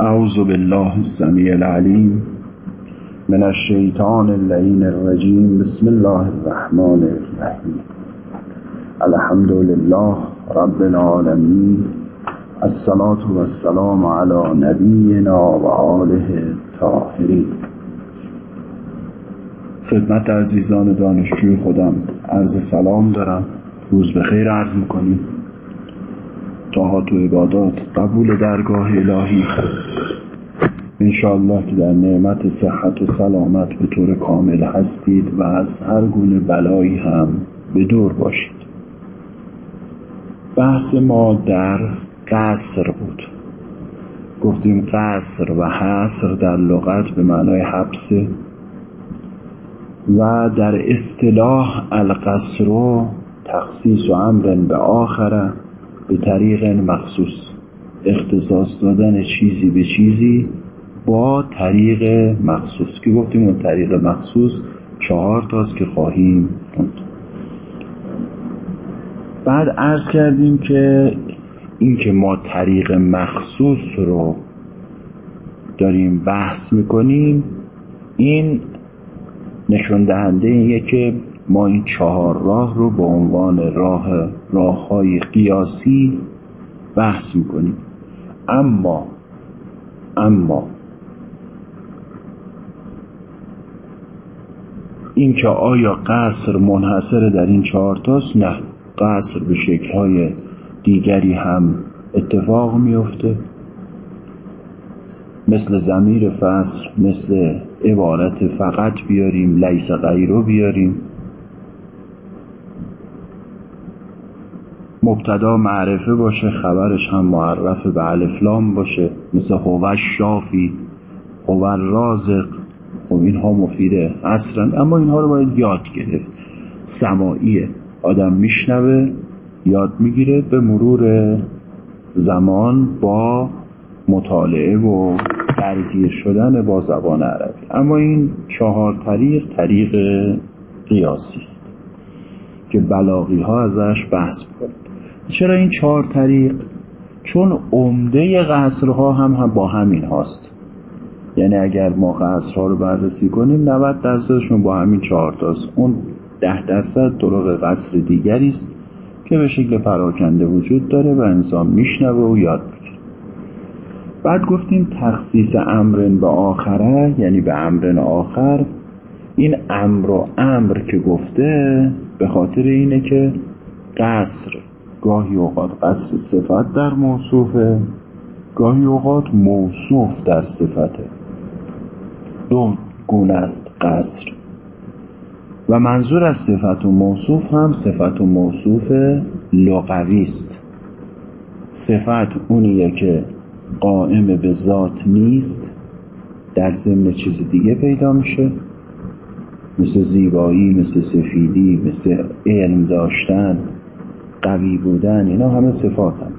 اعوذ بالله السمیع العلیم من الشیطان اللعین الرجیم بسم الله الرحمن الرحیم الحمد لله رب العالمین الصلاة والسلام على نبینا و آله الطاهرین خدمت عزیزان دانشجوی خودم. عرض سلام دارم. روز به خیر عرض می‌کنیم. طاعات و عبادات قبول درگاه الهی انشاءالله که در نعمت صحت و سلامت به طور کامل هستید و از هر گونه بلایی هم به دور باشید. بحث ما در قصر بود. گفتیم قصر و حصر در لغت به معنای حبسه و در اصطلاح القصر تخصیص و امر به آخره. به طریق مخصوص اختصاص دادن چیزی به چیزی با طریق مخصوص. که گفتیم اون طریق مخصوص چهار تاست که خواهیم خوند. بعد عرض کردیم که این که ما طریق مخصوص رو داریم بحث می‌کنیم این نشون دهنده که ما این چهار راه رو به عنوان راه راه های قیاسی بحث می‌کنیم. اما اما اینکه آیا قصر منحصر در این چهار تاست؟ نه. قصر به شکلهای دیگری هم اتفاق میفته مثل زمیر فصل مثل عبارت فقط بیاریم لیس غیرو بیاریم. مبتدا معرفه باشه خبرش هم معرف به الفلام باشه. مثل هو شافی هو رازق. خب اینها مفیده اصلا اما اینها رو باید یاد گرفت. سماعیه آدم میشنوه یاد می‌گیره به مرور زمان با مطالعه و درگیر شدن با زبان عربی. اما این چهار طریق طریق قیاسی است که بلاغی ها ازش بحث کنند چرا این چهار طریق؟ چون عمده قصرها هم, هم با همین هاست. یعنی اگر ما قصرها رو بررسی کنیم 90 درصدشون با همین چهار تاست. اون ده درصد طرق قصر دیگری است که به شکل پراکنده وجود داره و انسان میشنوه و یاد می‌گیره. بعد گفتیم تخصیص امرن به آخره یعنی به امرن آخر. این امر و امر که گفته به خاطر اینه که قصر گاهی اوقات قصر صفت در موصوفه گاهی اوقات موصوف در صفته. دو گونه است قصر. و منظور از صفت و موصوف هم صفت و موصوف لغوی است. صفت اونیه که قائم به ذات نیست در ضمن چیز دیگه پیدا میشه. مثل زیبایی مثل سفیدی مثل علم داشتن. قوی بودن اینا همه صفات هم.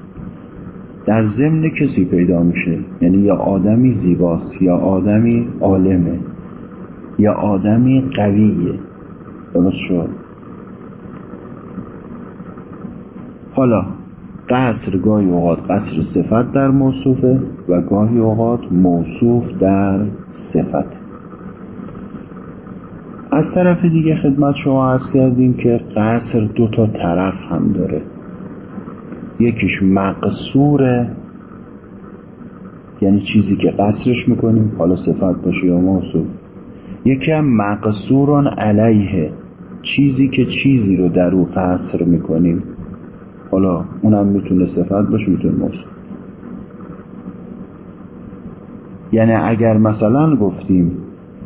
در ضمن کسی پیدا میشه یعنی یا آدمی زیباست یا آدمی عالمه یا آدمی قویه. درست شد؟ حالا قصر گاهی اوقات قصر صفت در موصوفه و گاهی اوقات موصوف در صفت از طرف دیگه خدمت شما عرض کردیم که قصر دو تا طرف هم داره. یکیش مقصوره یعنی چیزی که قصرش می‌کنیم حالا صفت باشه یا موصوف یکی هم مقصوران علیه چیزی که چیزی رو در او قصر می‌کنیم. حالا اونم می‌تونه صفت باشه می‌تونه موصوف یعنی اگر مثلا گفتیم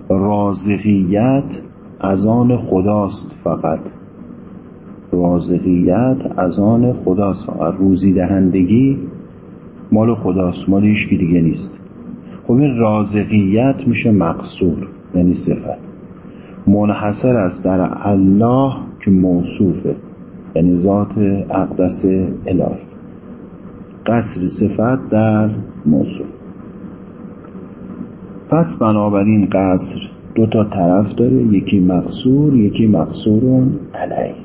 رازقیت از آن خداست فقط. رازقیت از آن خداست. روزی دهندگی مال خداست مال هیچ دیگه نیست. خب این رازقیت میشه مقصور یعنی صفت. منحصر است در الله که موصوفه یعنی ذات اقدس الهی. قصر صفت در موصوف. پس بنابراین قصر دو تا طرف داره یکی مقصور یکی مقصورون علیه.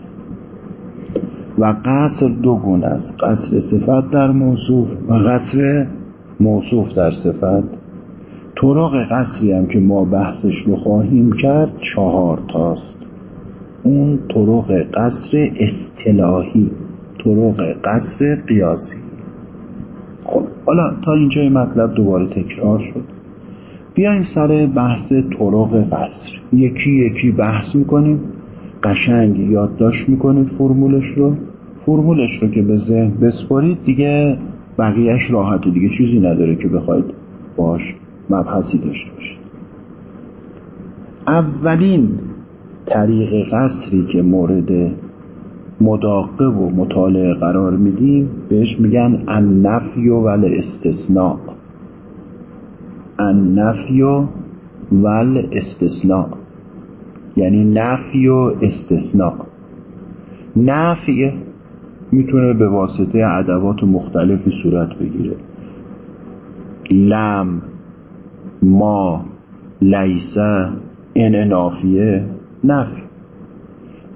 و قصر دو گونه است قصر صفت در موصوف و قصر موصوف در صفت. طرق قصری هم که ما بحثش رو خواهیم کرد چهار تاست. اون طرق قصر اصطلاحی طرق قصر قیاسی. خب حالا تا اینجا مطلب دوباره تکرار شد. بیایم سر بحث طرق قصر یکی یکی بحث می‌کنیم قشنگ یادداشت می‌کنید فرمولش رو. فرمولش رو که به ذهن بسپارید دیگه بقیهش راحته. دیگه چیزی نداره که بخواید باش مبحثی داشته باشید. اولین طریق قصری که مورد مداقه و مطالعه قرار میدیم بهش میگن النفی و استثناء النفی و ول استثناء یعنی نفی و استثناء. نفی می‌تونه به واسطه ادوات مختلفی صورت بگیره. لم ما لیسه این نافیه نفی.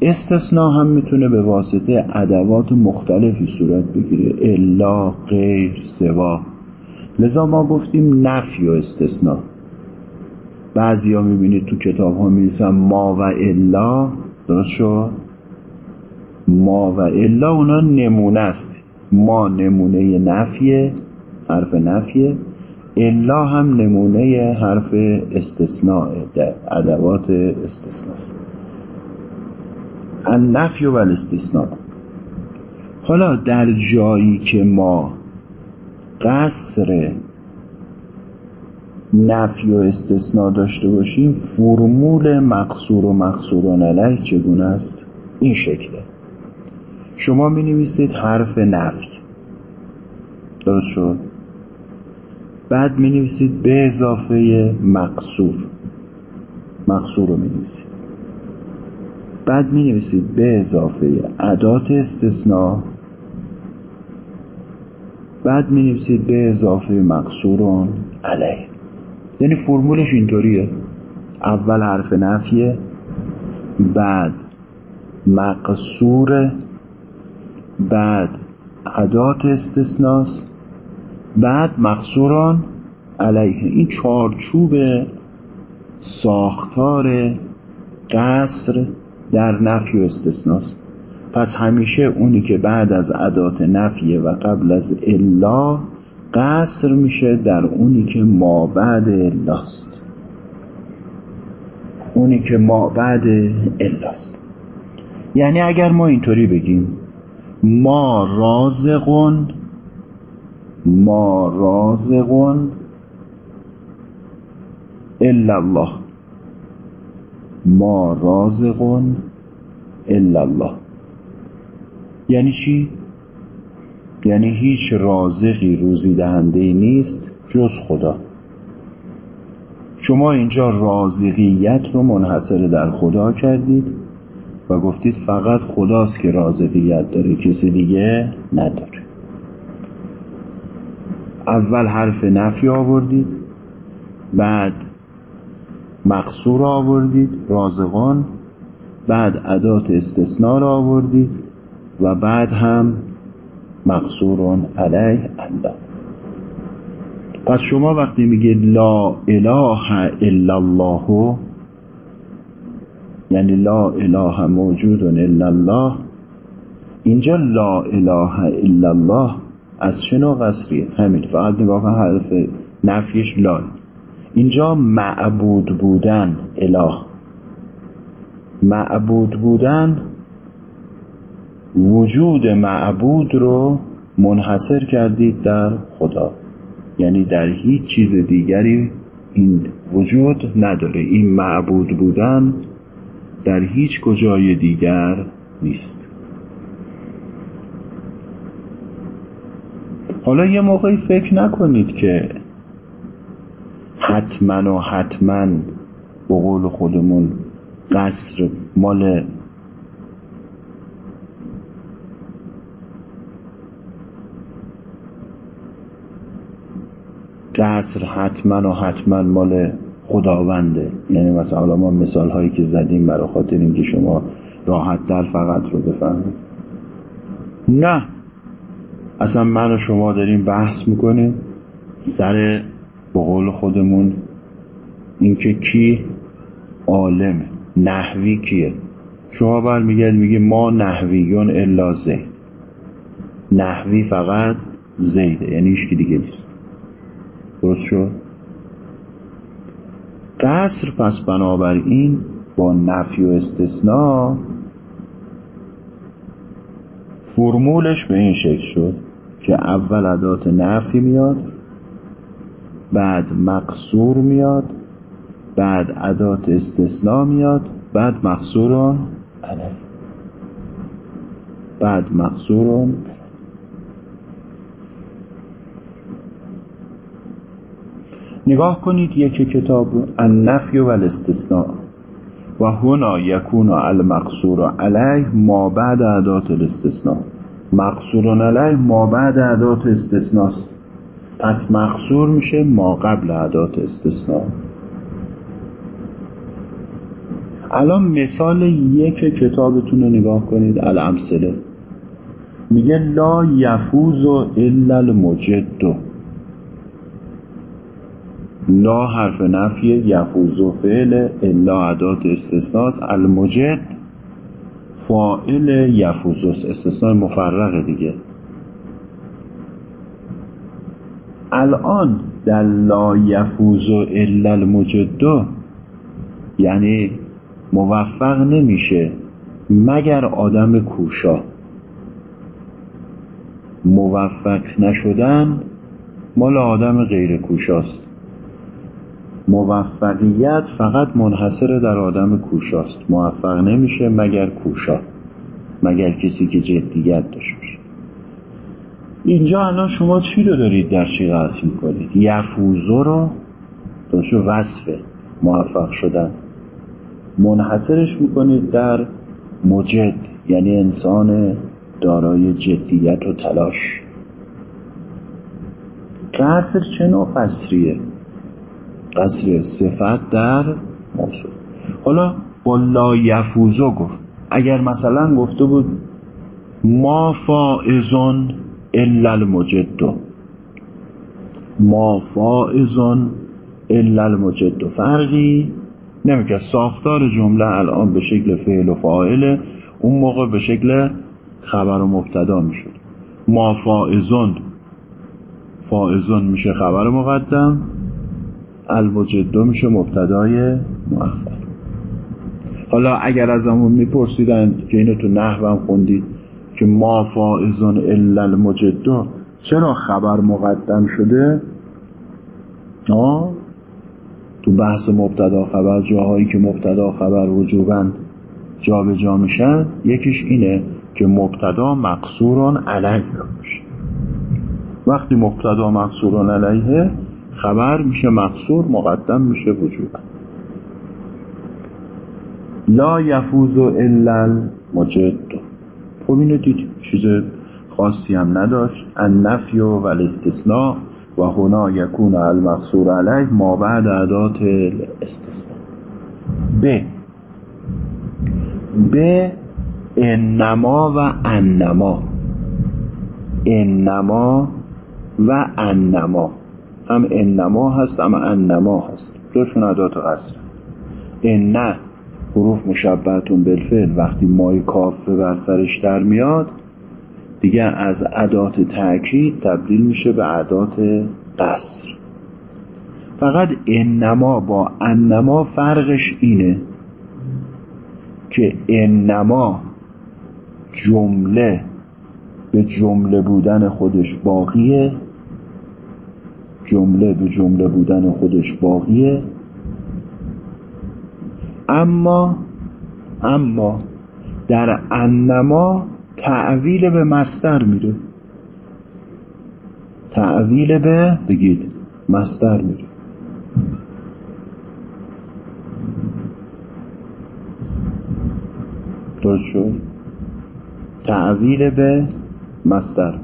استثناء هم می‌تونه به واسطه ادوات مختلفی صورت بگیره. الا غیر سوا. لذا ما گفتیم نفی و استثناء. بعضی ها می‌بینید تو کتاب ها می‌رسن ما و الا درست شد ما و الا اونا نمونه است. ما نمونه نفیه حرف نفیه. الا هم نمونه حرف استثناء در ادوات استثناء النفی و الاستثناء. حالا در جایی که ما قصر نفی و استثناء داشته باشیم فرمول مقصور و مقصوران علیه چگونه است؟ این شکله. شما می نویسید حرف نفی. درست شد؟ بعد می نویسید به اضافه مقصور. مقصور رو می نویسید بعد می نویسید به اضافه عدات استثناء. بعد می نویسید به اضافه مقصورون علیه. یعنی فرمولش اینطوریه. اول حرف نفیه بعد مقصور بعد عدات استثناس بعد مقصوران علیه. این چارچوب ساختار قصر در نفی و استثناست پس همیشه اونی که بعد از عدات نفیه و قبل از الا قصر میشه در اونی که ما بعد الاست. اونی که ما بعد الاست. یعنی اگر ما اینطوری بگیم ما رازقون ما رازقون الا الله. ما رازقون الا الله. یعنی چی؟ یعنی هیچ رازقی روزی دهنده نیست جز خدا شما اینجا رازقیت رو منحصر در خدا کردید و گفتید فقط خداست که رازقیت داره کسی دیگه نداره اول حرف نفی آوردید بعد مقصور آوردید رازقان بعد ادات استثناء آوردید و بعد هم مقصور علیه الله پس شما وقتی میگه لا اله الا الله یعنی لا اله موجود الا الله اینجا لا اله الا الله از چه نوع قصریه؟ همین فقط نگاه حرف نفیش لا. اینجا معبود بودن اله. معبود بودن وجود معبود رو منحصر کردید در خدا. یعنی در هیچ چیز دیگری این وجود نداره. این معبود بودن در هیچ کجای دیگر نیست. حالا یه موقعی فکر نکنید که حتما و حتما به قول خودمون قصر مال قصر حتما و حتما مال خداونده. یعنی مثلا ما مثال هایی که زدیم برای خاطر اینکه شما راحت در فقط رو بفهمید. نه. اصلا من و شما داریم بحث می‌کنیم سر به خودمون اینکه کی عالم نحوی کیه؟ شما بر میگه میگه ما نحویون الا زید. نحوی فقط زیده. یعنی هیچ دیگه نیست. درست شد؟ قصر پس بنابراین با نفی و استثناء فرمولش به این شکل شد که اول عدات نفی میاد بعد مقصور میاد بعد عدات استثناء میاد بعد مقصورون بعد مقصورون نگاه کنید یک کتاب النفی و الاستثناء و هنا یکون المقصور علیه ما بعد عدات الاستثناء. مقصور علیه ما بعد عدات استثناء پس مقصور میشه ما قبل عدات استثناء. الان مثال یک کتابتون رو نگاه کنید الامثله. میگه لا یفوز الا المجد. لا حرف نفی یفوز و فعل الا عدات استثناء المجد. فائل یفوز استثناء مفرق دیگه. الان در لا یفوز الا المجد یعنی موفق نمیشه مگر آدم کوشا. موفق نشدن مال آدم غیر کوشاست. موفقیت فقط منحصر در آدم کوشاست. موفق نمیشه مگر کوشا مگر کسی که جدیت داشته باشه. اینجا الان شما چی رو دارید در چی قصد می‌کنید؟ یفوزو رو؟ داشته وصفه. موفق شدن. منحصرش می‌کنید در مجد یعنی انسان دارای جدیت و تلاش. قصر چه نوع قصریه قصر صفت در موصول حالا با لا یفوزو گفت. اگر مثلا گفته بود ما فائزون الا المجد. ما فائزون الا المجد. فرقی نمی‌کرد ساختار جمله الان به شکل فعل و فاعله اون موقع به شکل خبر و مبتدا می‌شد ما فائزون فائزون میشه خبر مقدم. المجدو میشه مبتدای مؤخر. حالا اگر از همون میپرسیدن که اینو تو نحوم خوندید که ما فائزون الا المجدو چرا خبر مقدم شده؟ آه؟ تو بحث مبتدا خبر جاهایی که مبتدا خبر وجوبا جابجا جا میشن یکیش اینه که مبتدا مقصوران علیه باشه وقتی مبتدا مقصوران علیه خبر میشه مقصور مقدم میشه وجوبا لا یفوز الا المجد. خب اینو دید چیز خاصی هم نداشت. النفی و الاستثناء و هنا یکون المقصور علیه ما بعد عدات استثناء ب. ب انما و انما. انما و انما. هم انما هست هم انما هست. دوشون عدات قصر ان نه حروف مشبهتون بالفعل. وقتی مای کافه بر سرش در میاد دیگه از عدات تأکید تبدیل میشه به عدات قصر. فقط انما با انما فرقش اینه که انما جمله به جمله بودن خودش باقیه. جمله به جمله بودن خودش باقیه. اما اما در انما تعویل به مستر میره. تعویل به بگید مستر میره. درست شد؟ تعویل به مستر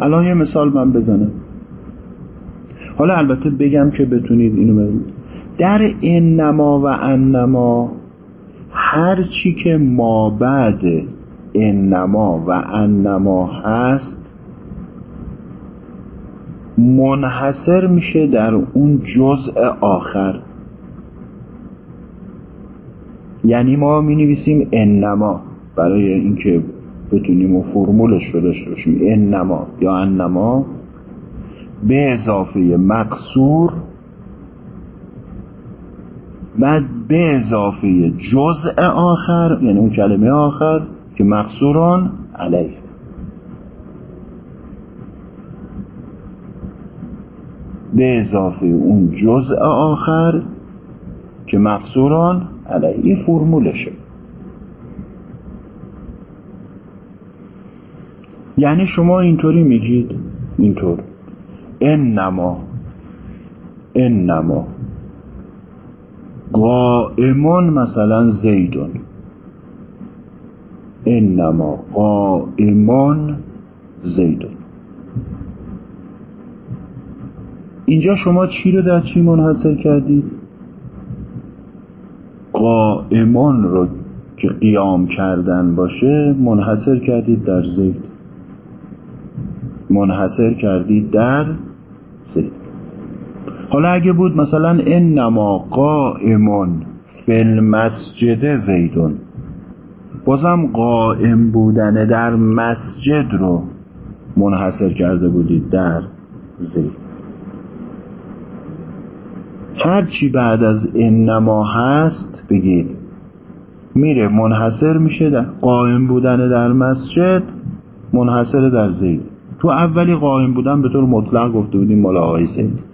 الان یه مثال من بزنم. حالا البته بگم که بتونید اینو ببینید در انما و انما هر چی که ما بعد انما و انما هست منحصر میشه در اون جزء آخر. یعنی ما می نویسیم انما برای اینکه بتونیم و فرمولش رو داشته باشیم. انما یا انما به اضافه مقصور بعد به اضافه جزء آخر یعنی اون کلمه آخر که مقصوران علیه. به اضافه اون جزء آخر که مقصوران علیه. این فرمولشه. یعنی شما اینطوری میگید اینطور. انما انما. قائمون مثلا زیدون. انما قائمون زیدون. اینجا شما چی رو در چی منحصر کردید؟ قائمان رو که قیام کردن باشه منحصر کردید در زید. منحصر کردید در حالا اگه بود مثلا انما قائمون فی المسجد زیدون. بازم قائم بودن در مسجد رو منحصر کرده بودید در زید. هر چی بعد از انما هست بگید. میره منحصر میشه در قائم بودن در مسجد منحصر در زید. تو اولی قائم بودن به طور مطلق گفته بودیم مال آقای زید.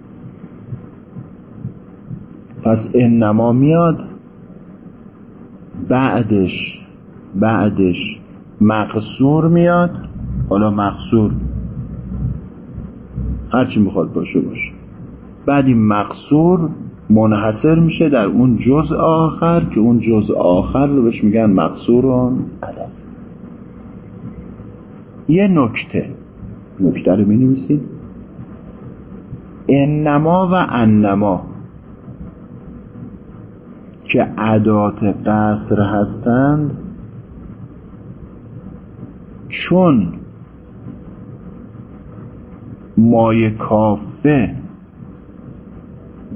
پس انما میاد بعدش بعدش. مقصور میاد حالا مقصور. هرچی می‌خواد باشه باشه. بعد این مقصور منحصر میشه در اون جزء آخر که اون جزء آخر رو بهش میگن مقصورون عدد یه نکته. نکته رو می انما و انما. که عدات قصر هستند چون مای کافه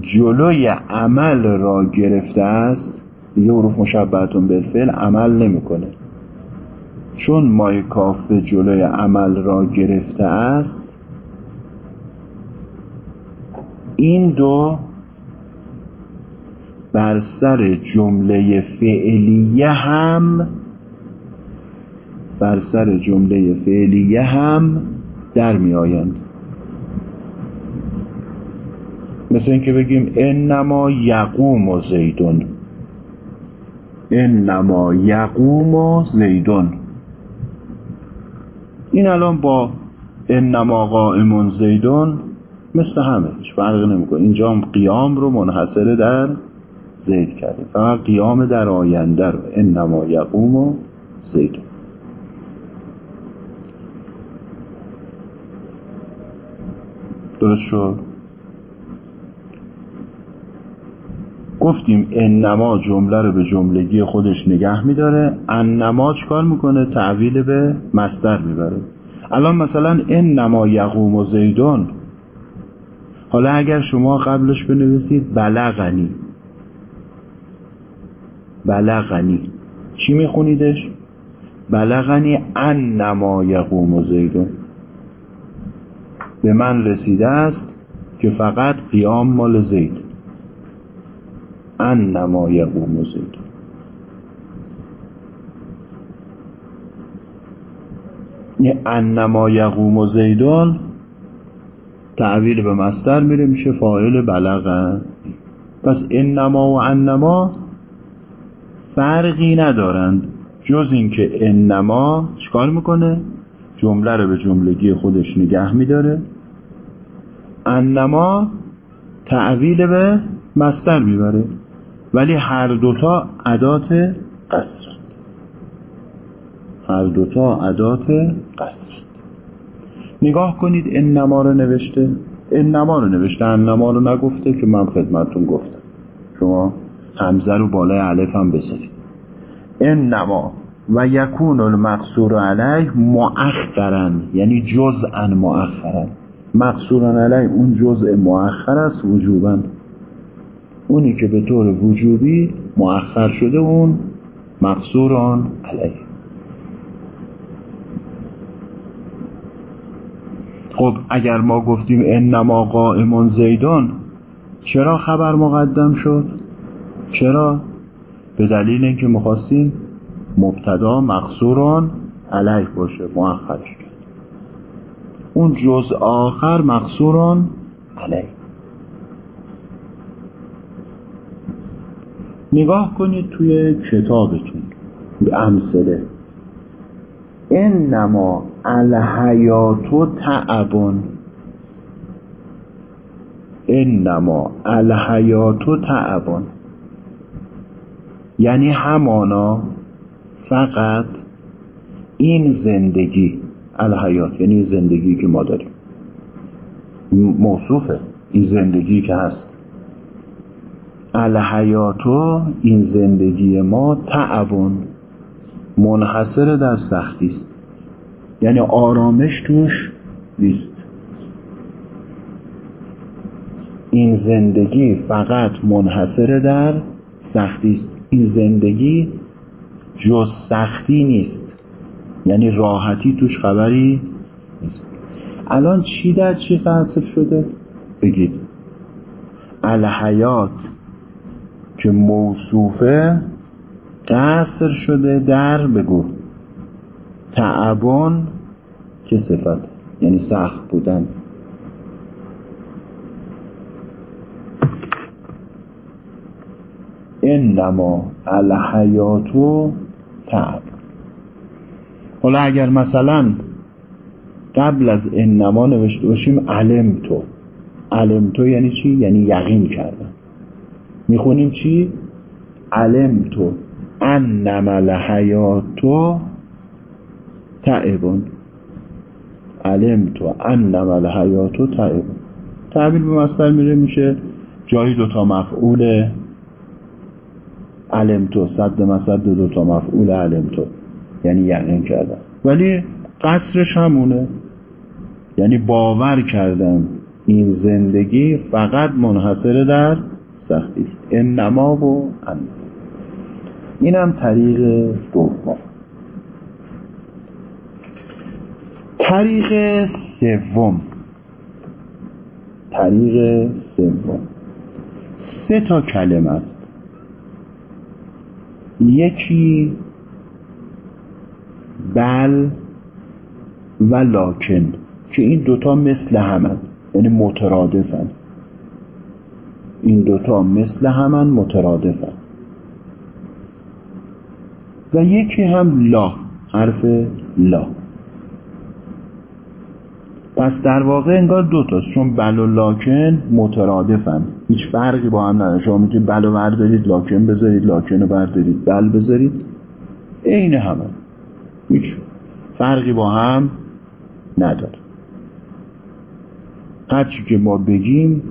جلوی عمل را گرفته است دیگه حروف مشبهتون بالفعل عمل نمی‌کنه. چون مای کافه جلوی عمل را گرفته است این دو بر سر جمله فعلیه هم بر سر جمله فعلیه هم در می آیند. مثل اینکه بگیم انما یقوم و زیدون. انما یقوم و زیدون. این الان با انما قائمون زیدون مثل همه فرق نمی‌کنه. اینجا هم قیام رو منحصر در زید کرده فقط قیام در آینده رو. انما یقوم و زیدون درست شد؟ گفتیم انما جمله رو به جملگی خودش نگه میداره. انما چکار می‌کنه؟ تعویل به مصدر می‌بره. الان مثلا انما یقوم و زیدون. حالا اگر شما قبلش بنویسید بلغنی. بلغنی. چی میخونیدش؟ بلغنی انما یقوم و زیدون به من رسیده است که فقط قیام مال زید. انما یقوم زید. یه انما یقوم زیدان تعویل به مستر میره میشه فاعل بلغن. پس انما و انما فرقی ندارند. جز اینکه انما چکار می‌کنه؟ جمله رو به جملگی خودش نگه میداره. انما تعویل به مستر می‌بره. ولی هر دوتا عدات قصر. هر دوتا عدات قصر. نگاه کنید انما رو نوشته. انما رو نوشته. انما رو نگفته که من خدمتون گفتم. شما همزه رو بالای علف هم بذارید انما و یکون المقصور علیه مؤخرن یعنی جزءا مؤخرن مقصوران علی اون جزء مؤخر است وجوبا. اونی که به طور وجوبی مؤخر شده اون مقصوران علیه. خب اگر ما گفتیم انما قائمون زیدان چرا خبر مقدم شد؟ چرا؟ به دلیل اینکه می‌خواستیم مبتدا مقصوران علیه باشه مؤخرش کرد. اون جز آخر مقصوران علیه. نگاه کنید توی کتابتون به امثله. انما الحیات تعبون. انما الحیات تعبون. یعنی همانا فقط این زندگی الحیات یعنی زندگی که ما داریم. موصوفه. این زندگی که هست. الحیاتو این زندگی ما تعبون منحصر در سختی است. یعنی آرامش توش نیست. این زندگی فقط منحصر در سختی است. این زندگی جز سختی نیست. یعنی راحتی توش خبری نیست. الان چی در چی قصر شده؟ بگید. الحیات که موصوفه قصر شده در بگو. تعبون که صفت یعنی سخت بودن. انما الحیاتو تعب. حالا اگر مثلا قبل از انما نوشته باشیم علم تو علم تو یعنی چی؟ یعنی یقین کردن. می‌خونیم چی؟ علم تو انما الحیاتو تعبون. علم تو انما الحیاتو تعبون. تعبیر به مصدر میره میشه جایی دوتا مفعول علم تو صد مصد دو دوتا مفعول علم تو یعنی یقین کردن ولی قصرش همونه. یعنی باور کردن این زندگی فقط منحصر در سختی است. انما و ان اینم طریق دوم. طریق سوم. طریق سوم. سه تا کلمه است. یکی بل و لاکن که این دوتا مثل همن یعنی مترادفن. این دوتا مثل همن مترادفن. و یکی هم لا حرف لا. پس در واقع انگار دوتاست چون بل و لاکن مترادفن. هیچ فرقی با هم نداره. شما می‌تونید بل و بردارید لاکن بذارید لاکن رو بردارید بل بذارید. عین همه. هیچ فرقی با هم نداره. هرچی که ما بگیم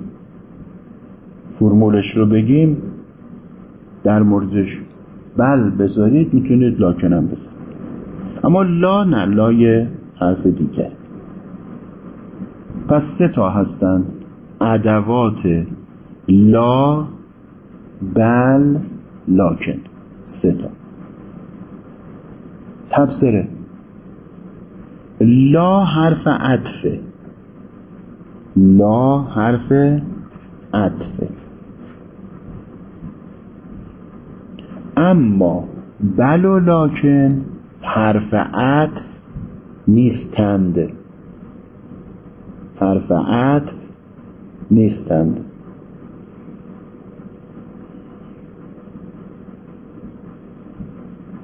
فرمولش رو بگیم در موردش بل بذارید می‌تونید لاکن هم بذارید. اما لا نه لای حرف دیگه. پس سه تا هستن ادوات لا بل لاکن. سه تا. تبصره. لا حرف عطفه. لا حرف عطفه. اما بل و لاکن حرف عطف نیستند. حرف عطف نیستند.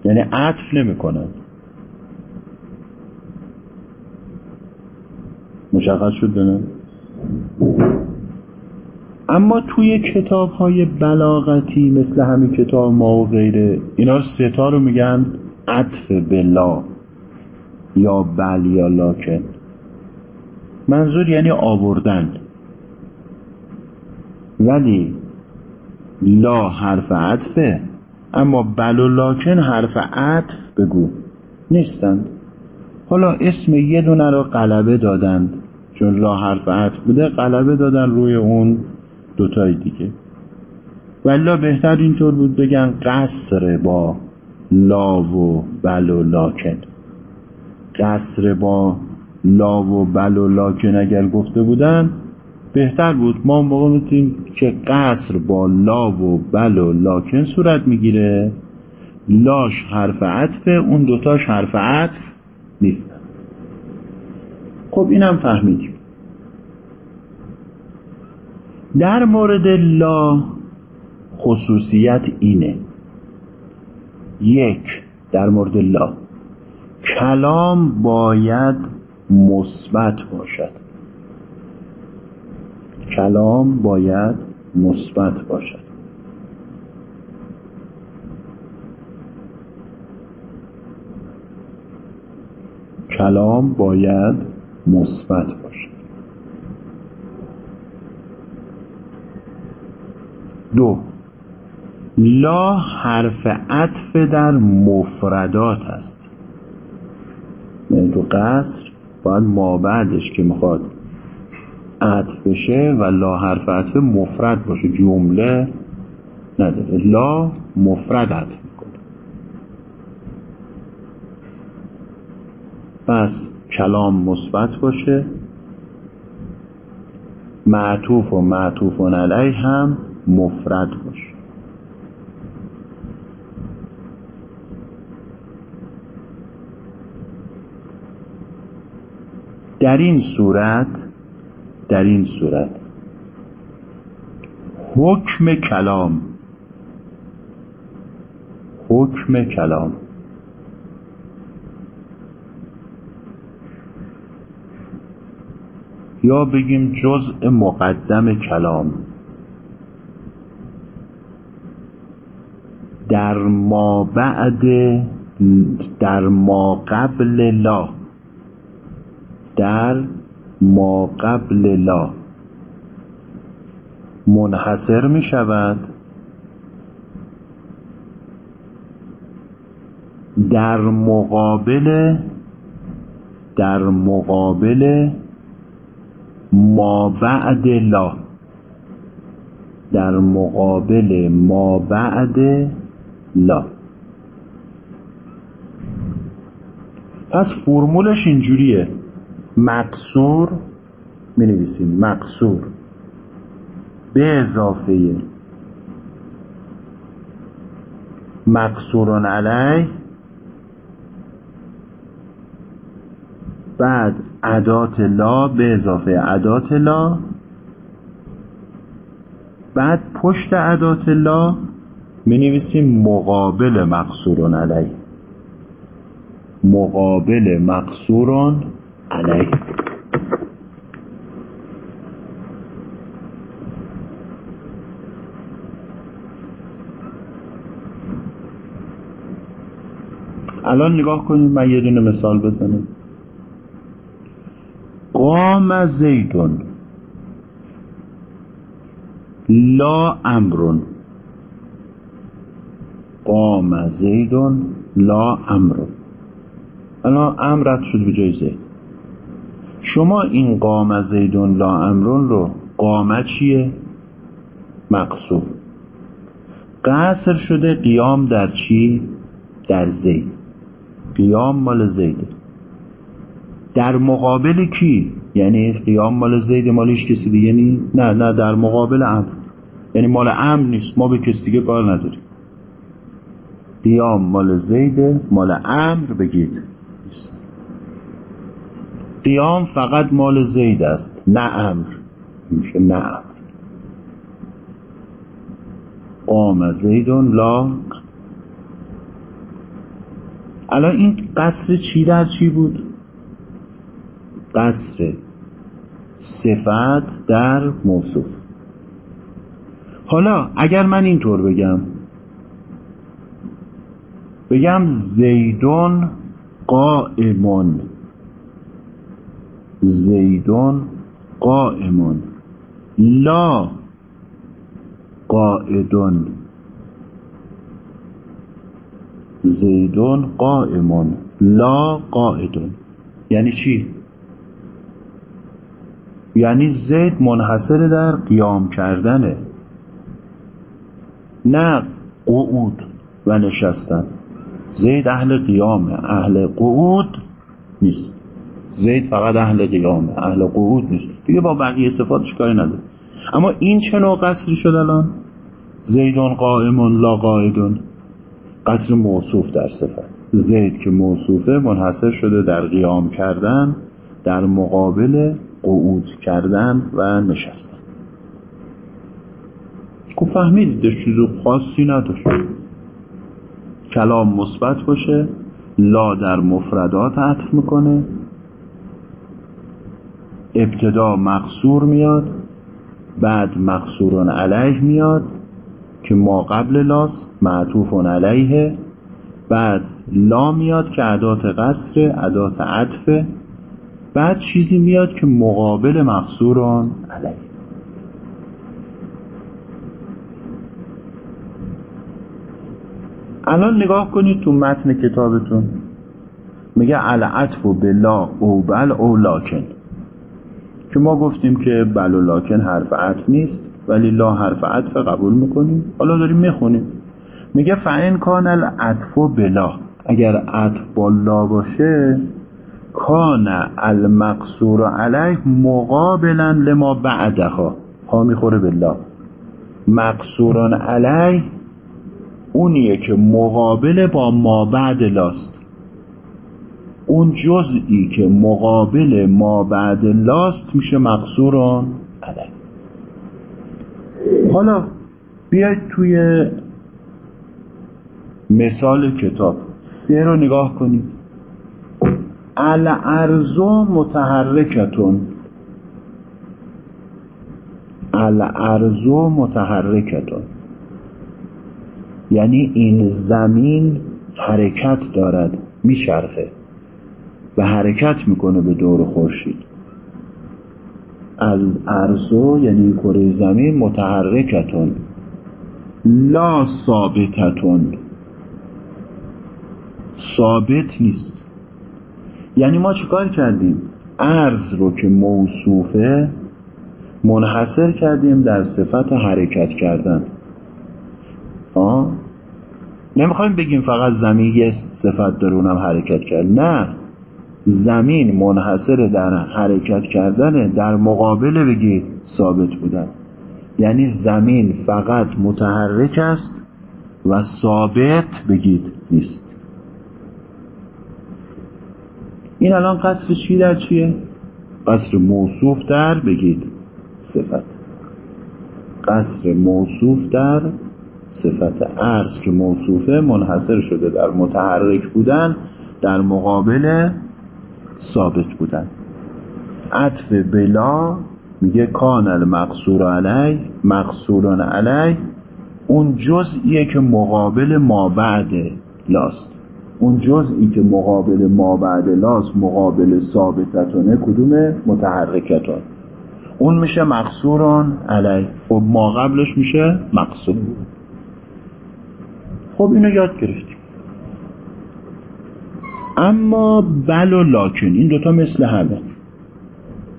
یعنی عطف نمی کنند مشخص شد بنام اما توی کتاب های بلاغتی مثل همین کتاب ما و غیره اینا ستا رو میگن عطف بلا یا بل یا لاکن. منظور یعنی آوردن. ولی لا حرف عطفه اما بل و لاکن حرف عطف بگو. نیستند. حالا اسم یه دونه رو غلبه دادند. چون لا حرف عطف بوده غلبه دادن روی اون دوتای دیگه. ولی بهتر اینطور بود بگن قصر با لا و بل و لاکن. قصر با لا و بل و لاکن اگر گفته بودن بهتر بود. ما موقع می‌تونیم که قصر با لا و بل و لاکن صورت می‌گیره؟ لاش حرف عطفه اون دوتاش حرف عطف نیستن خب اینم فهمیدیم. در مورد لا خصوصیت اینه. یک در مورد لا. کلام باید مثبت باشد. کلام باید مثبت باشد. کلام باید مثبت باشد. دو لا حرف عطف در مفردات است. یعنی تو قصر باید ما بعدش که می‌خواد عطف بشه و لا حرف عطف مفرد باشه جمله نداره. لا مفرد عطف می‌کنه. پس کلام مثبت باشه. معطوف و معطوف علیه هم مفرد باشه. در این صورت در این صورت. حکم کلام. حکم کلام. یا بگیم جزء مقدم کلام. در ما بعد در ما قبل لا. در ما قبل لا. منحصر می شود در مقابل در مقابل ما بعد لا. در مقابل ما بعد لا. پس فرمولش اینجوریه. مقصور می نویسیم مقصور. به اضافه مقصوران علی بعد عدات لا به اضافه عدات لا بعد پشت عدات لا می نویسیم مقابل مقصوران علی. مقابل مقصوران علیه الان نگاه کنید من یه دونه مثال بزنم. قام زیدون. لا امرون. قام زیدون لا امرون. الان امرت شد به جای زید. شما این قام زیدون لا امرون رو قامه چیه؟ مقصور قصر شده قیام در چی؟ در زید قیام مال زیده در مقابل کی؟ یعنی قیام مال زید مالش کسی دیگه نی؟ نه نه در مقابل امر یعنی مال امر نیست ما به کسی دیگه کار نداریم قیام مال زیده مال امر بگید قیام فقط مال زید است نه امر میشه نه امر قام زیدون لا الان این قصر چی در چی بود؟ قصر صفت در موصوف. حالا اگر من اینطور بگم بگم زیدون قائمون. زیدون قائمون. لا قائدون. زیدون قائمون. لا قائدون. یعنی چی؟ یعنی زید منحصر در قیام کردنه. نه قعود و نشستن. زید اهل قیامه. اهل قعود نیست. زید فقط اهل قیامه اهل قعود نیست. دیگه با بقیه صفاتش کاری نداره. اما این چه نوع قصری شد الان؟ زیدون قائمون لا قائدون. قصر موصوف در صفت. زید که موصوفه منحصر شده در قیام کردن در مقابل قعود کردن و نشستن. خب فهمیدید چیز خاصی نداشت. کلام مثبت باشه لا در مفردات عطف می‌کنه. ابتدا مقصور میاد بعد مقصورون علیه میاد که ما قبل لاس معطوف علیه بعد لا میاد که عدات قصر عدات عطفه بعد چیزی میاد که مقابل مقصوران علیه. الان نگاه کنید تو متن کتابتون میگه العطف و بلا او بل او لاکن. که ما گفتیم که بل و لاکن حرف عطف نیست ولی لا حرف عطف قبول می‌کنیم. حالا داریم می‌خونیم. میگه فعن کان العطف بلا. اگر عطف با لا باشه کان المقصور علیه مقابلا لما بعدها. ها می‌خوره بالله مقصوران علیه اونیه که مقابل با ما بعد لاست. اون جزئی که مقابل ما بعد لاست میشه مقصوران؟ علیه حالا بیاید توی مثال کتاب. سه رو نگاه کنید. الارزو متحرکتون. الارزو متحرکتون. یعنی این زمین حرکت دارد. میچرخه. و حرکت می‌کنه به دور خورشید. الارزو یعنی کره زمین متحرکتون. لا ثابتتون. ثابت نیست. یعنی ما چیکار کردیم؟ ارز رو که موصوفه منحصر کردیم در صفت حرکت کردن. آه نمی‌خوایم بگیم فقط زمین یه صفت داره اونم حرکت کرد. نه. زمین منحصر در حرکت کردن در مقابل بگید ثابت بودن. یعنی زمین فقط متحرک است و ثابت بگید نیست. این الان قصر چی در چیه؟ قصر موصوف در بگید صفت. قصر موصوف در صفت. عرض که موصوفه منحصر شده در متحرک بودن در مقابل ثابت بودن. عطف بلا میگه کان المقصور علی مقصوران علی. اون جزئیه که مقابل ما بعد لاست. اون جزئی که مقابل ما بعد لاس مقابل ثابتتونه کدومه؟ متحرکتون. اون میشه مقصوران علی. خب ما قبلش میشه مقصور. خب اینو یاد گرفتیم. اما بل و لاکن. این دوتا مثل همه.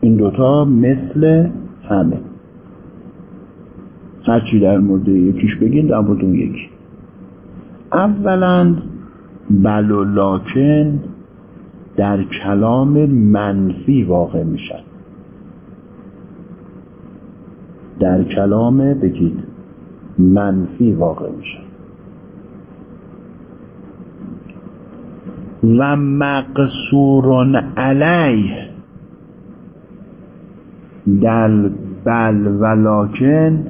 این دوتا مثل همه. هرچی در مورد یکیش بگین در مورد اون یکی. اولا بل و لاکن در کلام منفی واقع میشن. در کلام بگید منفی واقع میشن. و مقصورون علیه در بل و لاکن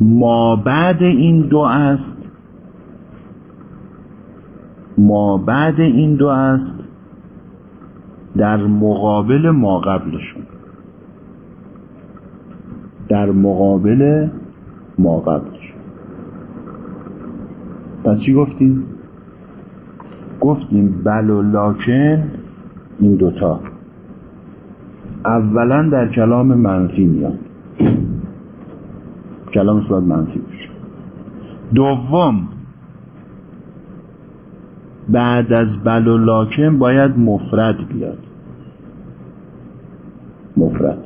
ما بعد این دو است. ما بعد این دو است در مقابل ما قبلشون. در مقابل ما قبلشون پس چی گفتیم؟ گفتیم بل و لاکن این دوتا. اولا در کلام منفی میاد. کلامش باید منفی بشه دوم بعد از بل و لاکن باید مفرد بیاد. مفرد.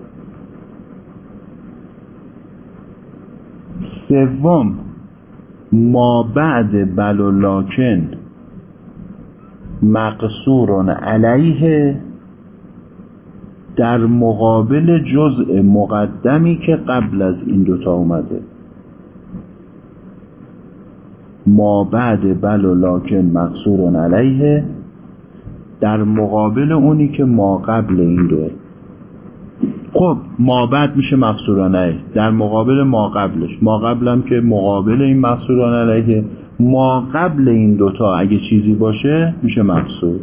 سوم ما بعد بل و لاکن مقصور علیه در مقابل جزء مقدمی که قبل از این دوتا اومده. ما بعد بل و لاکن مقصور علیه در مقابل اونی که ما قبل این دوه خب ما بعد میشه مقصوران علیه. در مقابل ما قبلش. ما قبلم که مقابل این مقصوران علیه. ما قبل این دوتا اگه چیزی باشه میشه مقصور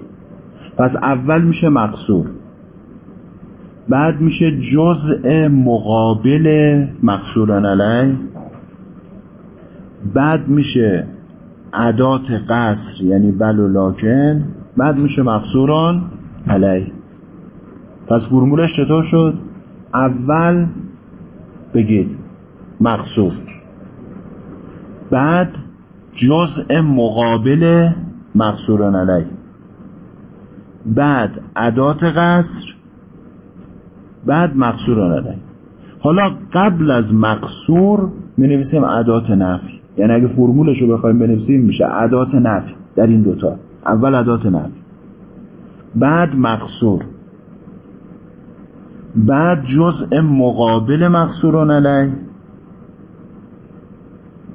پس اول میشه مقصور. بعد میشه جزء مقابل مقصوران علیه. بعد میشه عدات قصر یعنی بل و لاکن. بعد میشه مقصوران علیه. پس فرمولش چطور شد؟ اول بگید مقصور بعد جزء مقابل مقصوران علیه بعد عدات قصر. بعد مقصوران علیه حالا قبل از مقصور می نویسیم عدات نفی. یعنی اگه فرمولش رو بخوایم بنویسیم میشه عدات نفی. در این دوتا. اول عدات نفی. بعد مقصور. بعد جزء مقابل مقصوران علیه.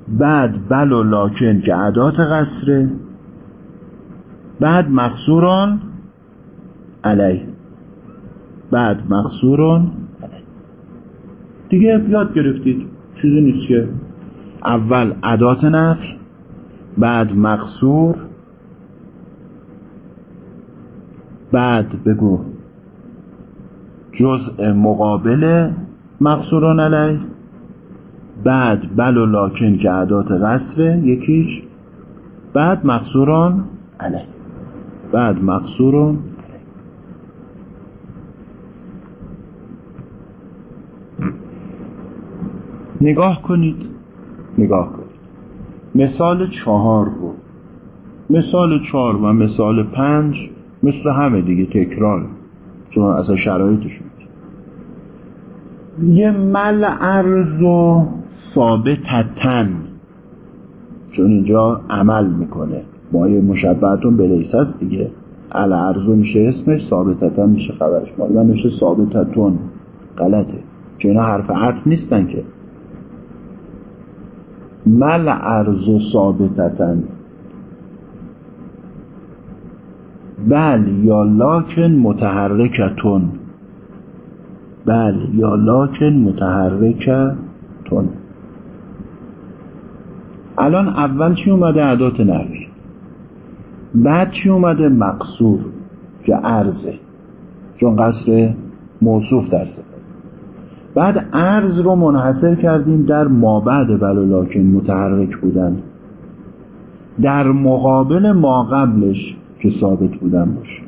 بعد بل و لاکن که عدات قصره. بعد مقصوران علیه. بعد مقصوران علیه. دیگه یاد گرفتید. چیزی نیست که اول عدات نفی بعد مقصور بعد بگو جزء مقابل مقصوران علیه. بعد بل و لاکن که عدات قصره یکیش. بعد مقصوران علیه. بعد مقصوران نگاه کنید. نگاه کنید. مثال چهار رو. مثال چهار و مثال پنج مثل همه دیگه تکرار. چون اصلا شرایطشون. یه مل ارز و ثابتتن چون اینجا عمل می‌کنه. مایه مشبهتون بلیس هست دیگه. ال ارزو میشه اسمش ثابتتن میشه خبرش مال میشه ثابتتون غلطه. چون اینا حرف عطف نیستن که. مل ارزو ثابتتن بل یا لاکن متحرکتون. بل یا لاکن متحرکتون. الان اول چی اومده عدات نفی بعد چی اومده مقصور که عرضه. چون قصر موصوف در صفت بعد عرض رو منحصر کردیم در ما بعد بل لاکن متحرک بودن. در مقابل ما قبلش که ثابت بودن باشه.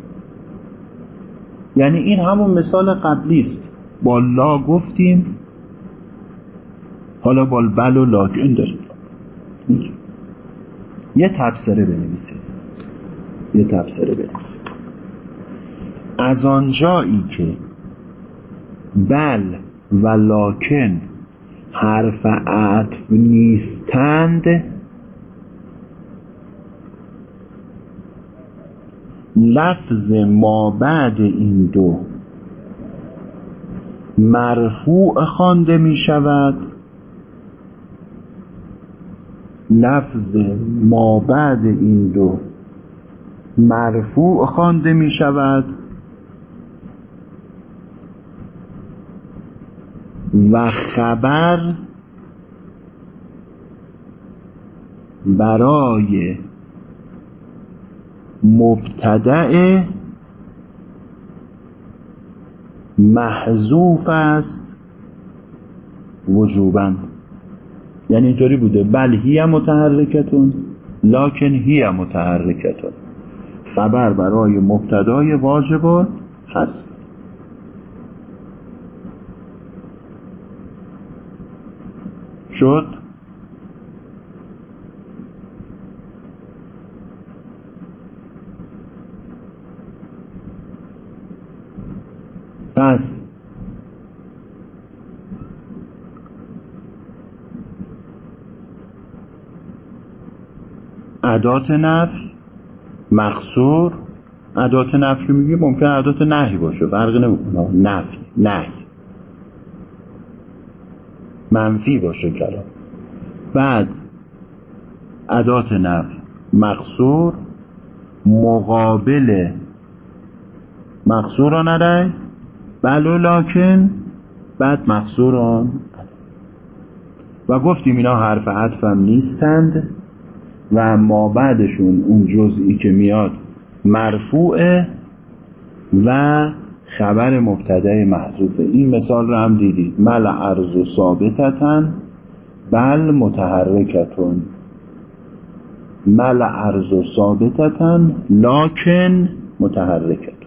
یعنی این همون مثال قبلی است. با لا گفتیم حالا با بل و لاکن داریم. یه تبصره بنویسید یه تبصره بنویسید از آنجایی که بل و لاکن حرف عطف نیستند لفظ ما بعد این دو مرفوع خوانده می شود. لفظ ما بعد این دو مرفوع خوانده می شود. و خبر برای مبتدع محذوف است وجوبا. یعنی اینطوری بوده. بل هی متحرکتون لاکن هی متحرکتون. خبر برای مبتدای واجبات هست شد؟ پس عدات نفی مقصور عدات نفی میگه ممکن عدات نهی باشه فرقی نمی‌کنه. نفی نهی. منفی باشه کلام. بعد عدات نفی مقصور مقابل مقصور آن بلو لکن بعد مقصور آن. و گفتیم اینا حرف عطفم نیستند و ما بعدشون اون جزئی که میاد مرفوعه و خبر مبتدای محذوفه این مثال رو هم دیدید. مل عرض ثابتتن بل متحرکتون. مل عرض ثابتتن لاکن متحرکتون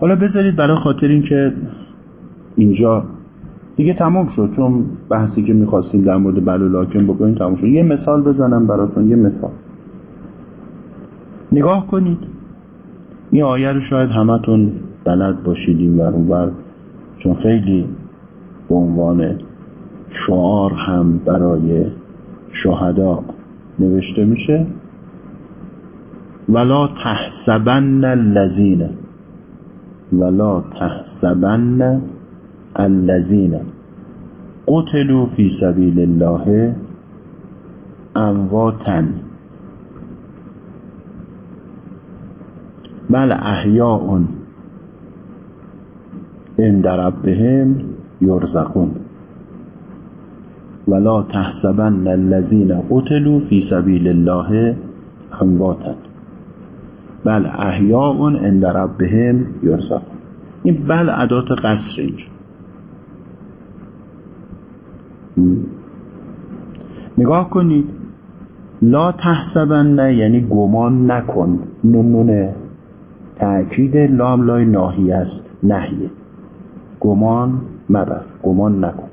حالا بذارید برای خاطر اینکه اینجا دیگه تمام شد چون بحثی که می‌خواستیم در مورد بل لاکن بکنیم تمام شد. یه مثال بزنم براتون یه مثال. نگاه کنید. این آیه رو شاید همتون بلد باشید این ور بر چون خیلی به عنوان شعار هم برای شهدا نوشته میشه. ولا تحسبن الذین ولا تحسبن الذین قتلوا فی سبیل الله امواتا. بل احیاء عند ربهم یرزقون. ولا تحسبن الذین قتلوا فی سبیل الله امواتا. بل احیاء عند ربهم یرزقون این بل عدات قصر اینجا. نگاه کنید. لا تحسبن یعنی گمان نکن. نون تأکید لام لای ناهی است. نهیه گمان مبر. گمان نکن.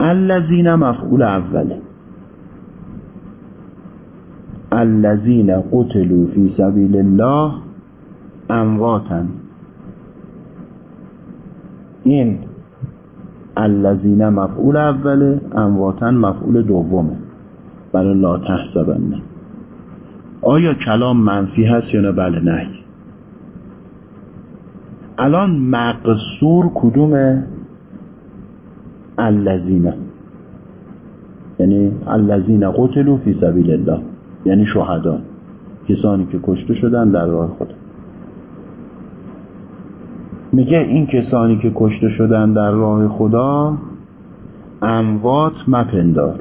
الذین مفعول اوله الذین قتلوا فی سبیل الله امواتن این الذین مفعول اوله امواتن مفعول دومه. برای لا تحسبنه آیا کلام منفی هست یا نه؟ بله نه. الان مقصور کدومه؟ الذین. یعنی الذین قتلوا فی سبیل الله. یعنی شهدا کسانی که کشته شدن در راه خدا میگه این کسانی که کشته شدن در راه خدا اموات مپندار.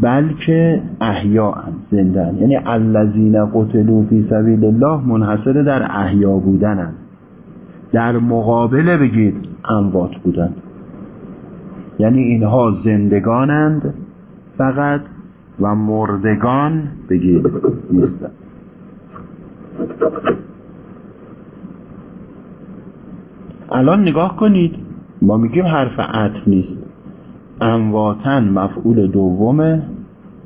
بلکه احیاء زندن یعنی الذین قتلوا فی سبیل الله منحصر در احیا بودنن. در مقابله بگید اموات بودن. یعنی اینها زندگانند فقط و مردگان بگید نیستند الان نگاه کنید. ما میگیم حرف عطف نیست. امواتن مفعول دومه.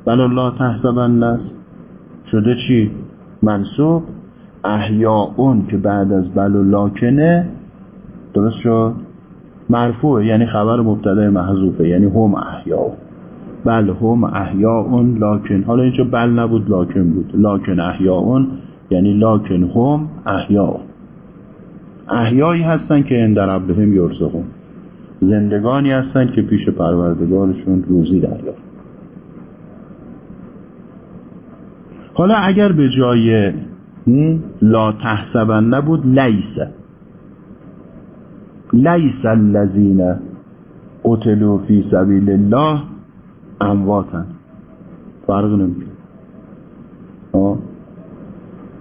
بل الله تحسبن است شده چی؟ منصوب احیاون که بعد از بل لاکنه درست شد؟ مرفوع یعنی خبر مبتدا محذوفه یعنی هم احیا بل هم احیاون لاکن حالا اینجا بل نبود لاکن بود. لاکن احیاون یعنی لاکن هم احیاون احیایی هستن که اند ربهم یرزقون. زندگانی هستند که پیش پروردگارشون روزی دریافت حالا اگر به جای لا تحسبن نبود لیس. لیس الذین قتلوا فی سبیل الله. امواتن. فرق نمی‌کنه.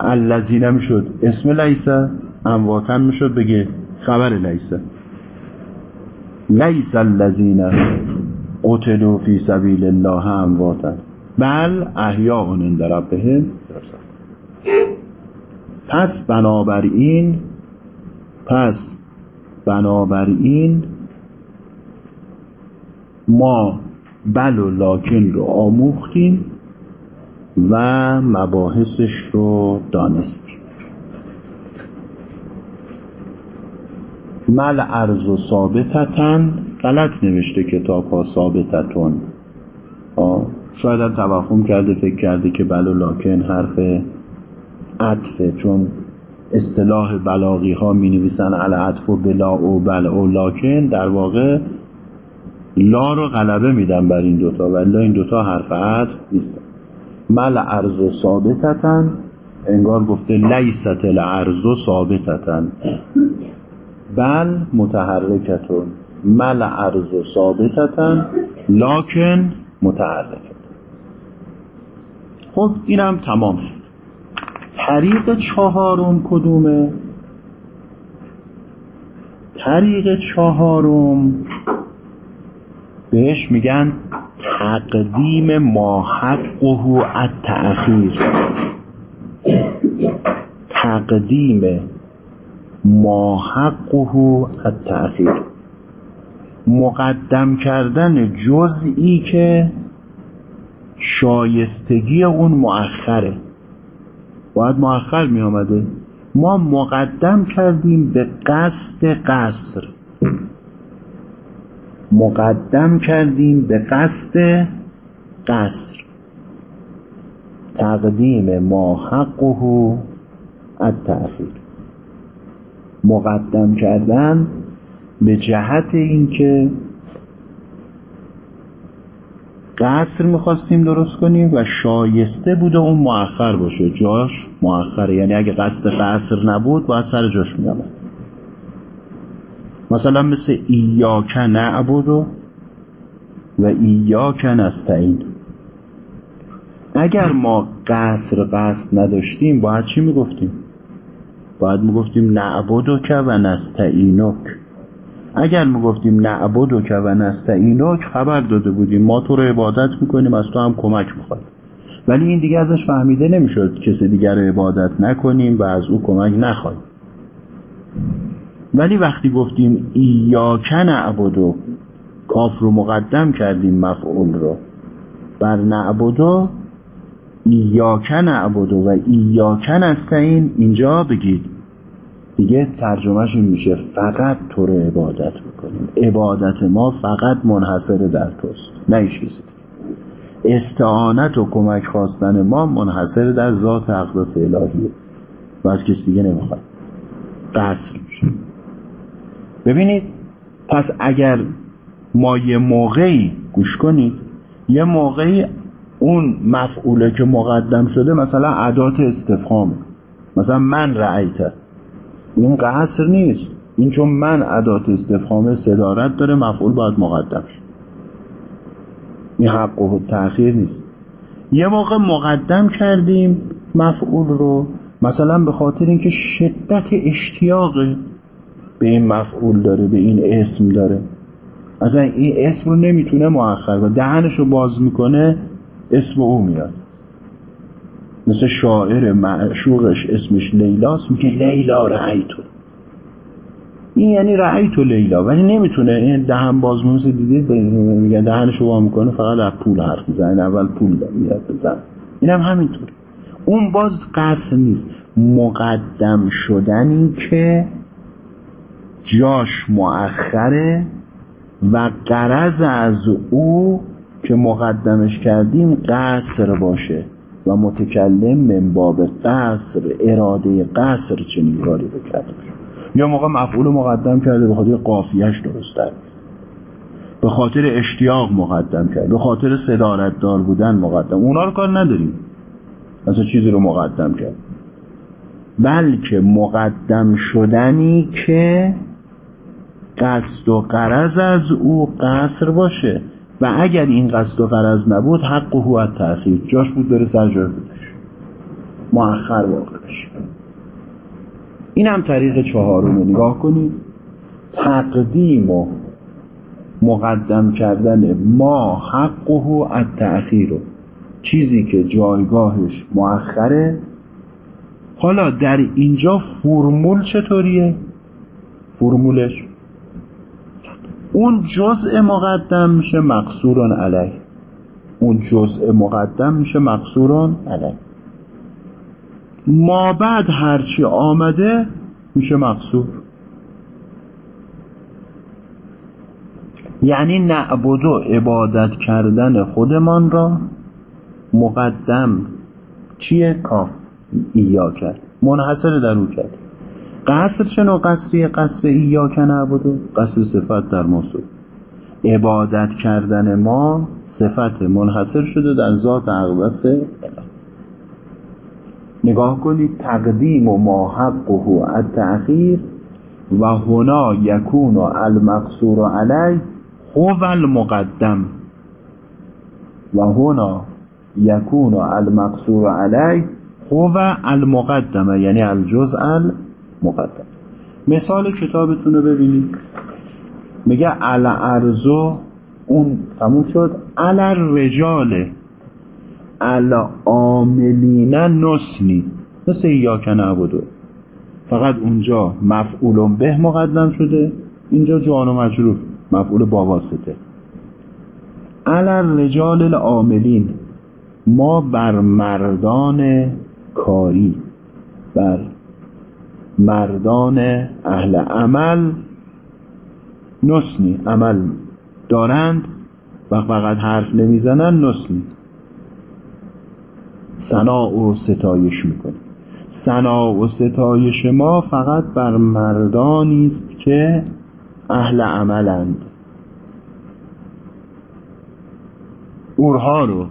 الذین می‌شد اسم لیسه امواتن می‌شد بگه خبر لیسه لیس الذین قتلوا فی سبیل الله امواتا بل احیاء عند ربهم. پس بنابراین پس بنابراین ما بل و لاکن رو آموختیم و مباحثش رو دانستیم. مل ارز و ثابتتن غلط نوشته کتاب ها ثابتتون. شاید هم توهم کرده فکر کرده که بل و لاکن حرف عطفه چون اصطلاح بلاغی ها می نویسن عطف و بلا و بل و لاکن در واقع لا رو غلبه میدن بر این دوتا ولی این دوتا حرف عطف نیستن مل ارز و ثابتتن انگار گفته لیست الارز و ثابتتن. بل متحرکتون. مل ارز و ثابتتن لاکن متحرکتون. خب اینم تمام شد. طریق چهارم کدومه؟ طریق چهارم بهش میگن تقدیم ماحقه التأخیر. تقدیم ماحقه التأخیر. مقدم کردن جزئی که شایستگی اون مؤخره. باید مؤخر می آمده ما مقدم کردیم به قصد قصر. مقدم کردیم به قصد قصر. تقدیم ما حقه التأخیر. مقدم کردن به جهت اینکه قصر می‌خواستیم درست کنیم و شایسته بوده اون مؤخر باشه. جاش مؤخره. یعنی اگه قصد قصر نبود باید سر جاش میامد مثلا مثل ایاک نعبد و ایاک نستعین. اگر ما قصر قصد نداشتیم باید چی می‌گفتیم؟ باید می‌گفتیم نعبدک و نستعینک. اگر می‌گفتیم نعبدک و نستعینک خبر داده بودیم. ما تو رو عبادت می‌کنیم از تو هم کمک می‌خوایم. ولی این دیگه ازش فهمیده نمی‌شد. کسی دیگر رو عبادت نکنیم و از او کمک نخواهیم. ولی وقتی گفتیم ایاکن نعبدو کاف رو مقدم کردیم مفعول رو. بر نعبدو ایاکن نعبدو و ایاکن استعین اینجا بگید. دیگه ترجمهش این میشه فقط تو رو عبادت می‌کنیم. عبادت ما فقط منحصر در توست نه هیچ چیزی استعانت و کمک خواستن ما منحصر در ذات اقداس الهیه. و از کسی دیگه نمی‌خواد. قصر میشه. ببینید پس اگر ما یه موقعی گوش کنید یه موقعی اون مفعوله که مقدم شده مثلا عدات استفهام مثلا من رأیت. این قصر نیست. این چون من عدات استفهام صدارت داره مفعول باید مقدم شد این حق و تأخیر نیست. یه موقع مقدم کردیم مفعول رو مثلا به خاطر اینکه شدت اشتیاق به این مفعول داره به این اسم داره. اصلا این اسم رو نمی‌تونه مؤخر و دهنش رو باز می‌کنه اسم او میاد. مثل شاعر معشوقش اسمش لیلاست میگه لیلا رأیتو. این یعنی رأیتو لیلا ولی نمی‌تونه. این دهن باز مثل دیدید میگه دهنش رو می‌کنه فقط از پول حرف می‌زنه. اول پول میاد بزن اینم هم همینطور. اون باز قصد نیست. مقدم شدنی که جاش مؤخره و قرض از او که مقدمش کردیم قصر باشه و متکلم من باب قصر اراده قصر چنین کاری بکرده یا موقع مفعول مقدم کرده به خاطر قافیهش درست در به خاطر اشتیاق مقدم کرده به خاطر صدارت دار بودن مقدم. اونا رو کار نداریم. مثلا چیزی رو مقدم کرد. بلکه مقدم شدنی که قصد و قرض از او قصر باشه. و اگر این قصد و قرض نبود حق و هو تأخیر. جاش بود بره سر جای بودش مؤخر واقع بشه این هم طریق چهارم نگاه کنید. تقدیم و مقدم کردن ما حقه التأخیر چیزی که جایگاهش مؤخره. حالا در اینجا فرمول چطوریه؟ فرمولش اون جزء مقدم میشه مقصوران علیه. اون جزء مقدم میشه مقصوران علی ما بعد هرچی آمده میشه مقصور. یعنی نعبد و عبادت کردن خودمان را مقدم چیه؟ کاف. ایا کرد منحصر در او کرد. قصر چه نوع قصری قصر ایا که نعبد. قصر صفت در موصول عبادت کردن ما صفت منحصر شده در ذات اقدس نگاه کنید تقدیم و ما حقه التأخیر و هنا یکون المقصور علی هو المقدم. و هنا یکون المقصور علی هو المقدمه یعنی الجزء المقدم مثال کتابتون رو ببینید. میگه ارزو اون تموم شد. علی رجال عاملین نسنی. مثل یاک نبودو فقط اونجا مفعول به مقدم شده. اینجا جان و مجروف مفعول با واسطه. علی رجال العاملین. ما بر مردان کاری. بر مردان اهل عمل نسنی. عمل دارند و فقط حرف نمی‌زنن نسنی. سنا و ستایش می‌کنه. سنا و ستایش ما فقط بر مردانی است که اهل عملند. اورها رو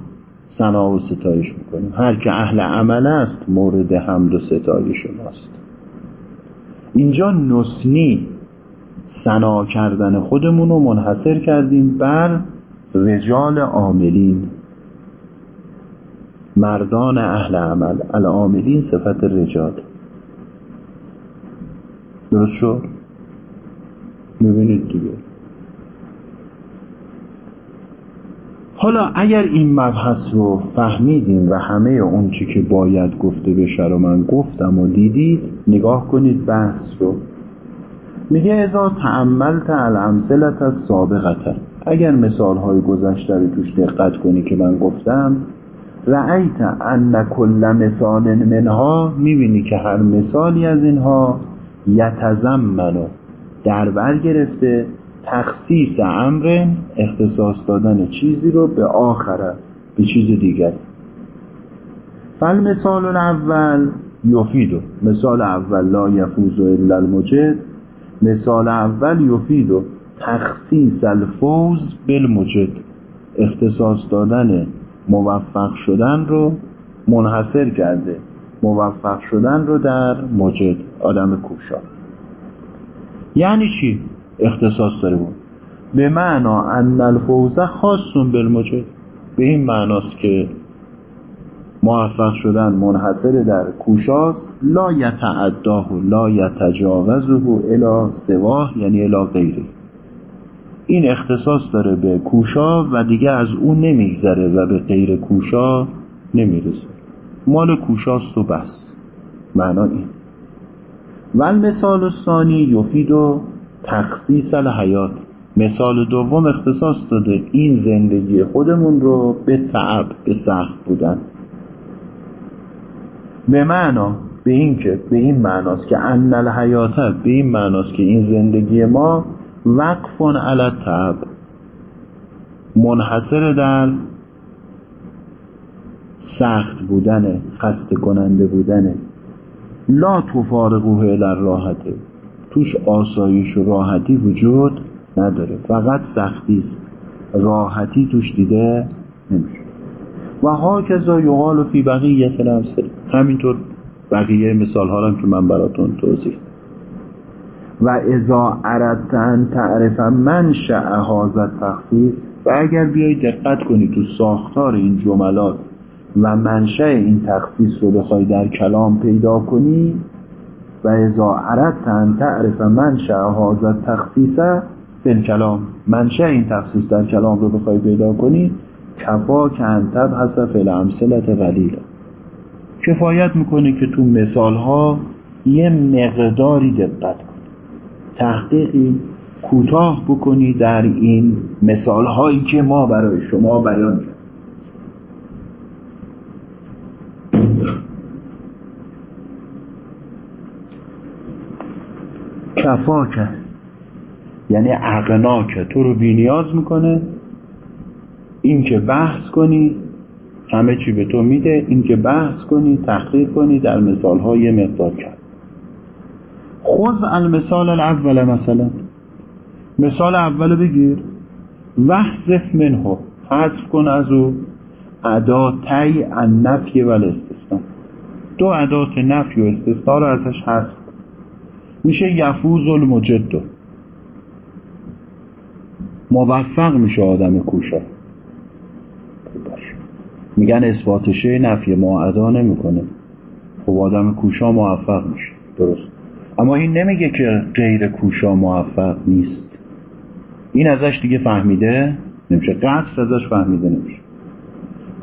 سنا و ستایش می‌کنیم. هر که اهل عمل است مورد حمد و ستایش ماست. اینجا نسنی سنا کردن خودمون رو منحصر کردیم بر رجال عاملین. مردان اهل عمل. العاملین صفت رجال. درست شد؟ می‌بینید دیگه. حالا اگر این مبحث رو فهمیدیم و همه اون چی که باید گفته بشه رو من گفتم و دیدید نگاه کنید بحث رو. میگه ازا تعملت الامثلت از سابقت اگر مثال های گذشته رو توش دقت کنی که من گفتم رأیت ان کل مثال منها می‌بینی که هر مثالی از اینها یتزمنو در بر گرفته تخصیص امر اختصاص دادن چیزی رو به آخره به چیز دیگر فل مثال اول یفیدو. مثال اول لا یفوز الا المجد. مثال اول یفیدو. تخصیص الفوز بالمجد. اختصاص دادن موفق شدن رو منحصر کرده. موفق شدن رو در مجد. آدم کوشا. یعنی چی؟ اختصاص داره بود. به معنا ان الفوز خاصون بالمجد به این معناست که موفق شدن منحصر در کوشاست. لا یتعداه لا یتجاوزه الی سواه یعنی الی غیره. این اختصاص داره به کوشا و دیگه از اون نمیگذره و به غیر کوشا نمی‌رسه. مال کوشاست و بس. معنا این. و مثال ثانی یفید و تخصیص الحیات. مثال دوم اختصاص داده این زندگی خودمون رو به تعب به سخت بودن. به معنا به این که به این معناست که ان الحیات به این معناست که این زندگی ما وقف علی تعب منحصر در سخت بودن خسته کننده بودنه. لا تفارقوه در راحته. توش آسایش و راحتی وجود نداره. فقط سختی است. راحتی توش دیده نمیشه. و ها کذا یقال فی بقیه الامثله همینطور بقیه مثال ها که من براتون توضیح و ازا اردت ان تعرف منشأ هذا تخصیص و اگر بیای دقت کنی تو ساختار این جملات و منشأ این تخصیص رو بخوای در کلام پیدا کنی و ازا اردت ان تعرف منشأ هذا تخصیص در کلام منشأ این تخصیص در کلام رو بخوای پیدا کنی کفا که انتب حسف الامثلت قلیله کفایت می‌کنه که تو مثال ها یه مقداری دقت کنی. تحقیقی کوتاه بکنی در این مثال هایی که ما برای شما بیان کرد کفاکه یعنی اغناکه. تو رو بینیاز می‌کنه. این که بحث کنی همه چی به تو میده. این که بحث کنی تحقیق کنی در مثال های مقدار کرد. خود المثال الاول مثلا. مثال اول بگیر. وحذف منه. حذف کن از او. اداتی النفی و الاستثناء دو ادات نفی و استثناء رو ازش حذف میشه یفوز المجد. موفق میشه آدم کوشا. میگن اثباتشه نفی ما ادا نمی‌کنه. خب آدم کوشا موفق میشه. درست. اما این نمیگه که غیر کوشا موفق نیست. این ازش دیگه فهمیده نمیشه. قصر ازش فهمیده نمیشه.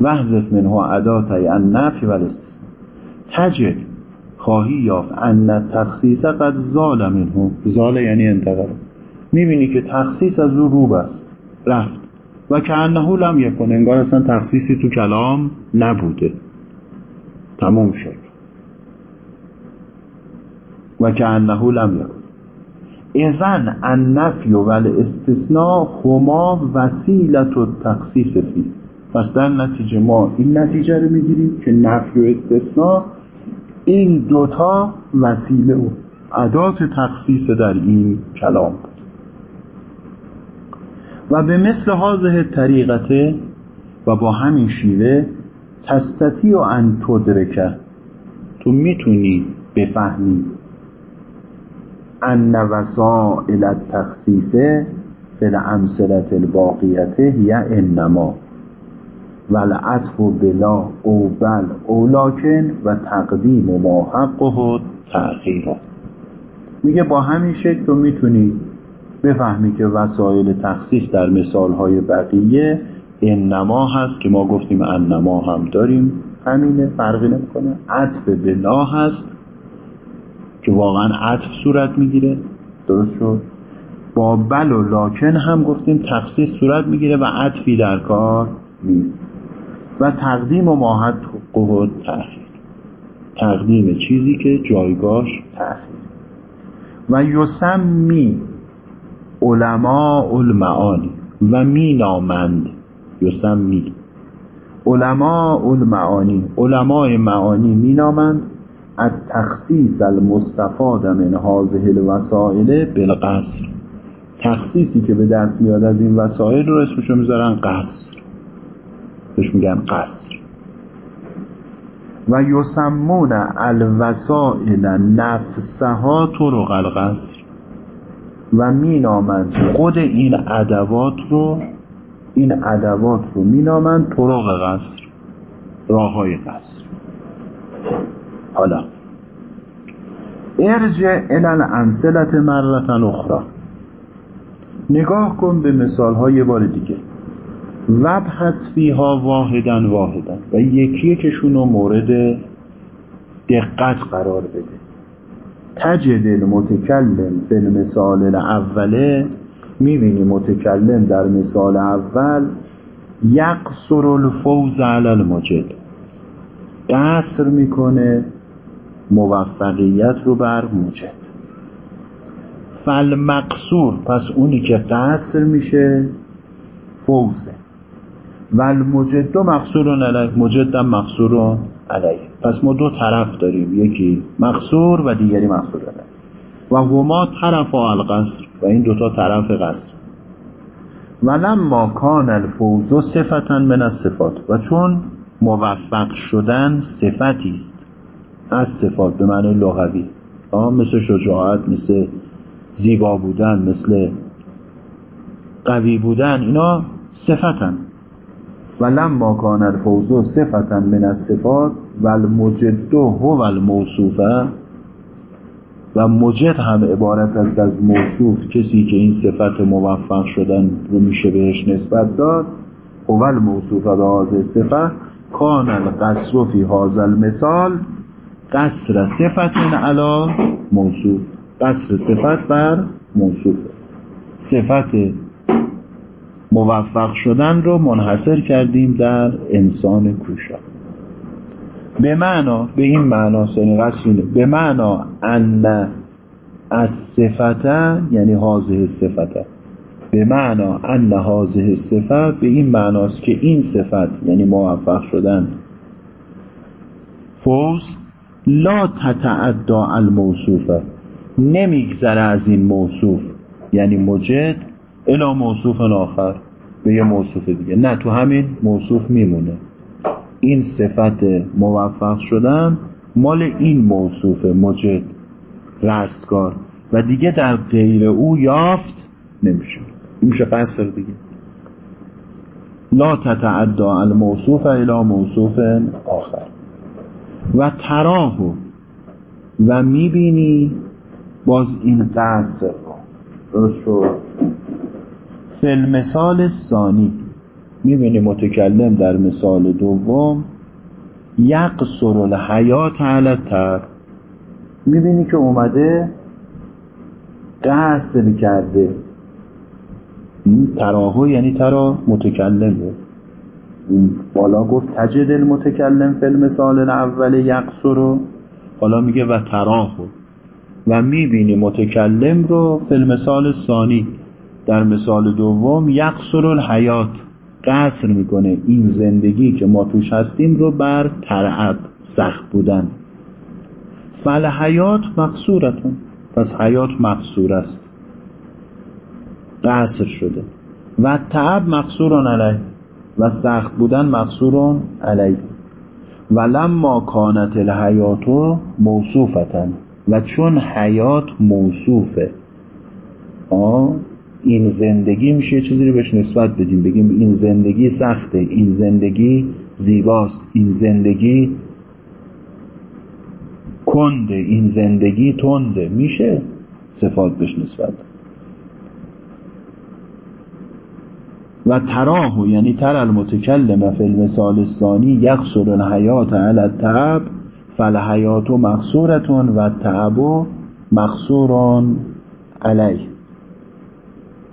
وحذف منه اداتای ان نفی و تجد خواهی یافت. ان تخصیص قد زال منه. زال یعنی انتقال. می‌بینی که تخصیص از او روب است رفت. و که انه لم یکن. انگار اصلا تخصیصی تو کلام نبوده. تموم شد. و که انه لم یکن. ازن النفی و استثناء هما وسیلت و تخصیص فی. پس در نتیجه ما این نتیجه رو می‌گیریم که نفی و استثناء این دوتا وسیله و عدات تخصیص در این کلام بود. و به مثل حاضه طریقته و با همین شیوه تستطیع ان تدرکه تو می‌تونی بفهمی. ان وسائل التخصیص فی الامثله الباقیته هی انما. ولعطف بلا او بل او لاکن و تقدیم ما حقه تأخیر میگه با همین شکل تو می‌تونی بفهمی که وسایل تخصیص در مثالهای بقیه انما هست که ما گفتیم انما هم داریم. همینه فرقی نمی‌کنه. عطف بلا هست که واقعا عطف صورت می‌گیره. درست شد. با بل و لاکن هم گفتیم تخصیص صورت می‌گیره و عطفی در کار نیست. و تقدیم و ماهد قهد تأخیر. تقدیم چیزی که جایگاش تأخیر. و یسمی علماء المعانی و می نامند یسمی علماء المعانی علماء معانی می نامند از تخصیص المستفاد من هذه الوسائل بالقصر. تخصیصی که به دست میاد از این وسایل رو اسمشو می‌ذارن قصر. بهش میگن قصر. و یسمون الوسائل نفسها طرق القصر. و مینامند خود این ادوات رو این ادوات رو مینامند طرق قصر راه های قصر. حالا. ارجع الى الامثله مرتا اخرى. نگاه کن به مثال های بار دیگه. وب فیها واحدن واحدن و یکی یکشون رو مورد دقت قرار بده. تجد المتکلم به مثال اوله می‌بینی متکلم در مثال اول یقصر الفوز علی المجد. قصر می‌کنه موفقیت رو بر مجد. فالمقصور پس اونی که قصر میشه فوزه. و المجد مقصور علیه مجدم مقصور علیه. پس ما دو طرف داریم. یکی مقصور و دیگری مقصور علیه. و هما طرف القصر و این دوتا طرف قصر. و لما کان الفوز صفتا من الصفات. و چون موفق شدن صفتی است. از صفات به معنی لغوی. مثل شجاعت مثل زیبا بودن مثل قوی بودن اینا صفتن. و لما کان الفوز صفتا من الصفات و المجد هو الموصوفه و مجد هم عبارت است از موصوف کسی که این صفت موفق شدن رو میشه بهش نسبت داد. هو الموصوف به هذه صفت. کان القصر فی هذا المثال. قصر صفت علا موصوف. قصر صفت بر موصوف. صفت موفق شدن رو منحصر کردیم در انسان کوشا. به معنا به این معنا قصر به معنا ان از صفته یعنی حاضه صفته به معنا ان حاضه صفت به این معناست که این صفت یعنی موفق شدن. فوز لا تتعدا الموصوفه نمیگذره از این موصوف یعنی مجد. الا موصوف آخر به یه موصوف دیگه. نه تو همین موصوف میمونه. این صفت موفق شدن مال این موصوف مجد رستگار. و دیگه در غیر او یافت نمیشه. میشه قصر دیگه لا تتعدا الموصوف الى موصوف آخر. و تراهو و می‌بینی باز این قصر درست شد؟ فل مثال ثانی می‌بینی متکلم در مثال دوم یقصر الحیات علی تر می‌بینی که اومده قصر کرده. تراهو یعنی ترا متکلمه. بالا گفت تجد المتکلم فی المثال الاول یقصر. حالا میگه و تراهو و می‌بینی متکلم رو فی المثال ثانی در مثال دوم یقصر الحیات قصر می‌کنه این زندگی که ما توش هستیم رو بر ترعب سخت بودن. فل حیات مقصورتون. پس حیات مقصور است. قصر شده. و تعب مقصوران علیه. و سخت بودن مقصوران علیه. و لما کانت الحیاتو موصوفتن و چون حیات موصوفه. آه این زندگی میشه چیزی رو بهش نسبت بدیم. بگیم این زندگی سخته این زندگی زیباست این زندگی کنده این زندگی تنده. میشه صفات بهش نسبت. و تراه یعنی تر المتکلم فی المثال الثانی یقصر الحیات علی التعب فالحیات مقصورتون و تعب مقصورون علیه.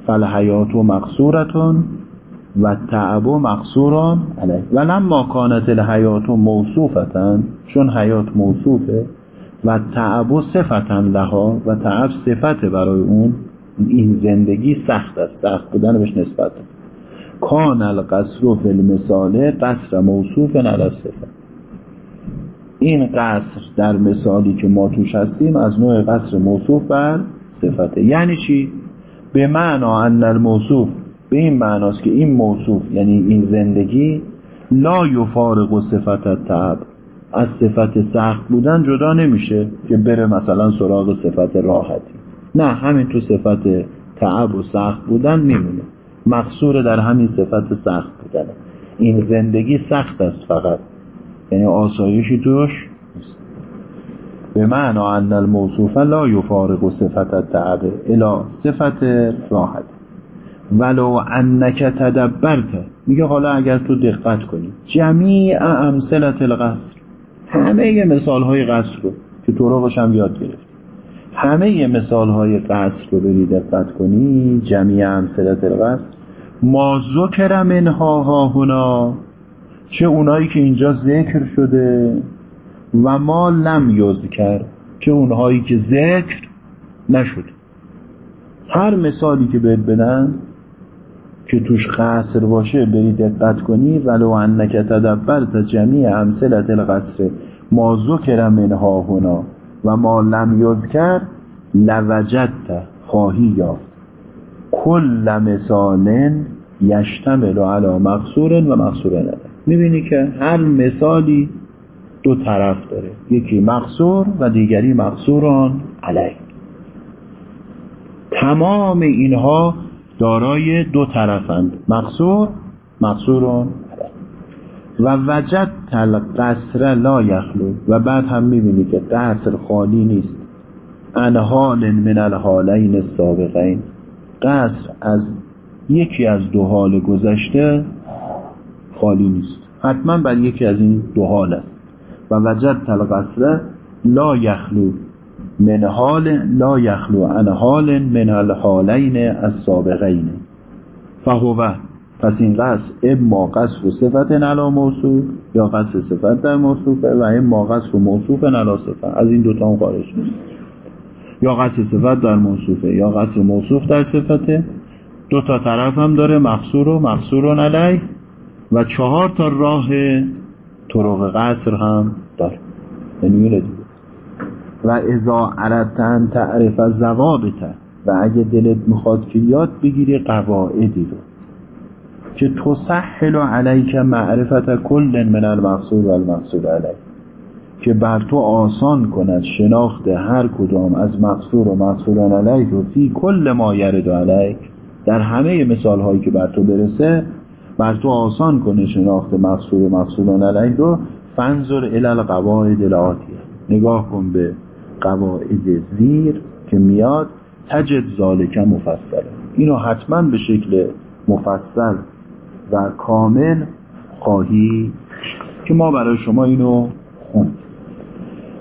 فالحیات مقصورتون و تعب مقصوران علیه. و لما کانت الحیات موصوفتن چون حیات موصوفه و تعب صفتن لها و تعب صفت برای اون این زندگی سخت است سخت بودن بهش نسبت. کان القصر فی المثال قصر موصوف علی صفت این قصر در مثالی که ما توش هستیم از نوع قصر موصوف بر صفته. یعنی چی؟ به معنا ان الموصوف به این معناست که این موصوف یعنی این زندگی لا یفارق صفت تعب از صفت سخت بودن جدا نمیشه که بره مثلا سراغ صفت راحتی. نه همین تو صفت تعب و سخت بودن میمونه. مقصور در همین صفت سخت بودن. این زندگی سخت است فقط. یعنی آسایشی توش به معنا ان الموصوف لا یفارق صفت التعب الا صفت راحت. ولو انک تدبرت. میگه حالا اگر تو دقت کنی جمیع امثلت القصر همه مثال های قصر رو که تو هم یاد گرفت همه مثال های قصر رو بری دقت کنی جمیع امثلت القصر ما ذکر منها ها هنا چه اونایی که اینجا ذکر شده و ما لم یذکر چه اونهایی که ذکر نشده. هر مثالی که بهت بدن که توش قصر باشه بری دقت کنی ولو انک تدبرت جمیع امثلت القصر ما ذکر منها هنا و ما لم یذکر لوجدت خواهی یافت. کل مثال یشتمل علی مقصور و مقصور نداره می‌بینی که هر مثالی دو طرف داره. یکی مقصور و دیگری مقصوران علی تمام اینها دارای دو طرفند. مقصور مقصوران و وجد تل قصر لا یخلو. و بعد هم می‌بینی که قصر خالی نیست. انحال من الحالین السابقین. قصر از یکی از دو حال گذشته خالی نیست. حتما بر یکی از این دو حال است. و وجد تل قصر لا یخلو من حال لا یخلو ان حال من الحالین السابقین. فهو پس این قصد اما قصد و صفت علا موصوف یا قصد صفت در موصوفه و اما قصد و موصوف علا صفت. از این دوتا هم خارج نیست. یا قصر صفت در موصوفه یا قصر موصوف در صفته. دو تا طرف هم داره مقصور و مقصور علیه و چهار تا راه طرق قصر هم داره. یعنی دیگه و ازا عرفتن تعرف زوابته و اگه دلت می‌خواد که یاد بگیری قواعدی رو. که تسهل علیک معرفت کل من المقصود و المقصود علیک. که بر تو آسان کند شناخت هر کدام از مقصور و مقصود علیک و فی کل ما یرد علیک. در همه مثال هایی که بر تو برسه بر تو آسان کنه شناخت مقصود و مقصود علیک رو. فنظر الى قواعد الاتیه نگاه کن به قواعد زیر که میاد. تجد ذالک مفصل. اینو حتما به شکل مفصل و کامل خواهی که ما برای شما اینو خوند.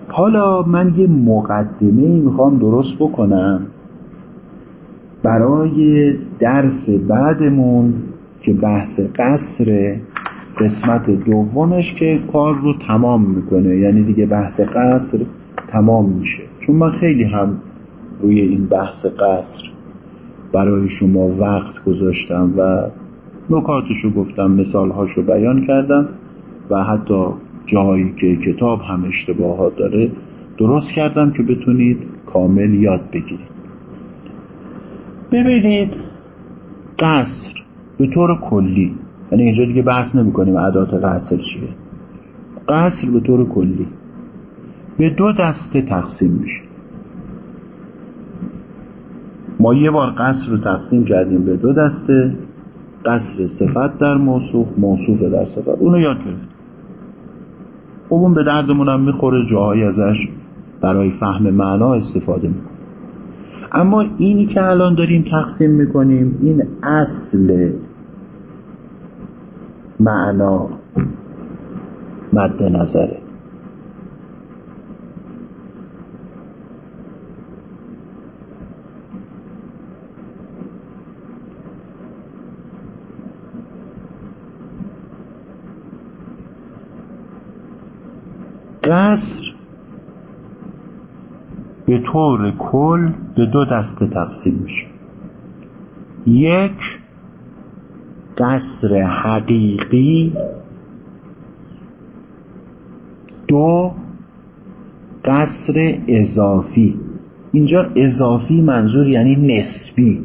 حالا من یه مقدمه می‌خوام درست بکنم برای درس بعدمون که بحث قصر قسمت دومش که کار رو تمام می‌کنه. یعنی دیگه بحث قصر تمام میشه. چون من خیلی هم روی این بحث قصر برای شما وقت گذاشتم و نکاتشو گفتم مثالهاشو بیان کردم و حتی جایی که کتاب هم اشتباهات داره درست کردم که بتونید کامل یاد بگیرید. ببینید قصر به طور کلی. یعنی اینجا دیگه بحث نمی کنیم عدات قصر چیه. قصر به طور کلی. به دو دسته تقسیم میشه. ما یه بار قصر رو تقسیم کردیم به دو دسته. قصر صفت در موصوف موصوف در صفت. اونو یاد گرفت خب اون به دردمون هم می‌خوره جاهایی ازش برای فهم معنا استفاده می‌کنه اما اینی که الان داریم تقسیم می‌کنیم این اصل معنا مد نظره. قصر به طور کل به دو دسته تقسیم میشه. یک قصر حقیقی دو قصر اضافی. اینجا اضافی منظور یعنی نسبی.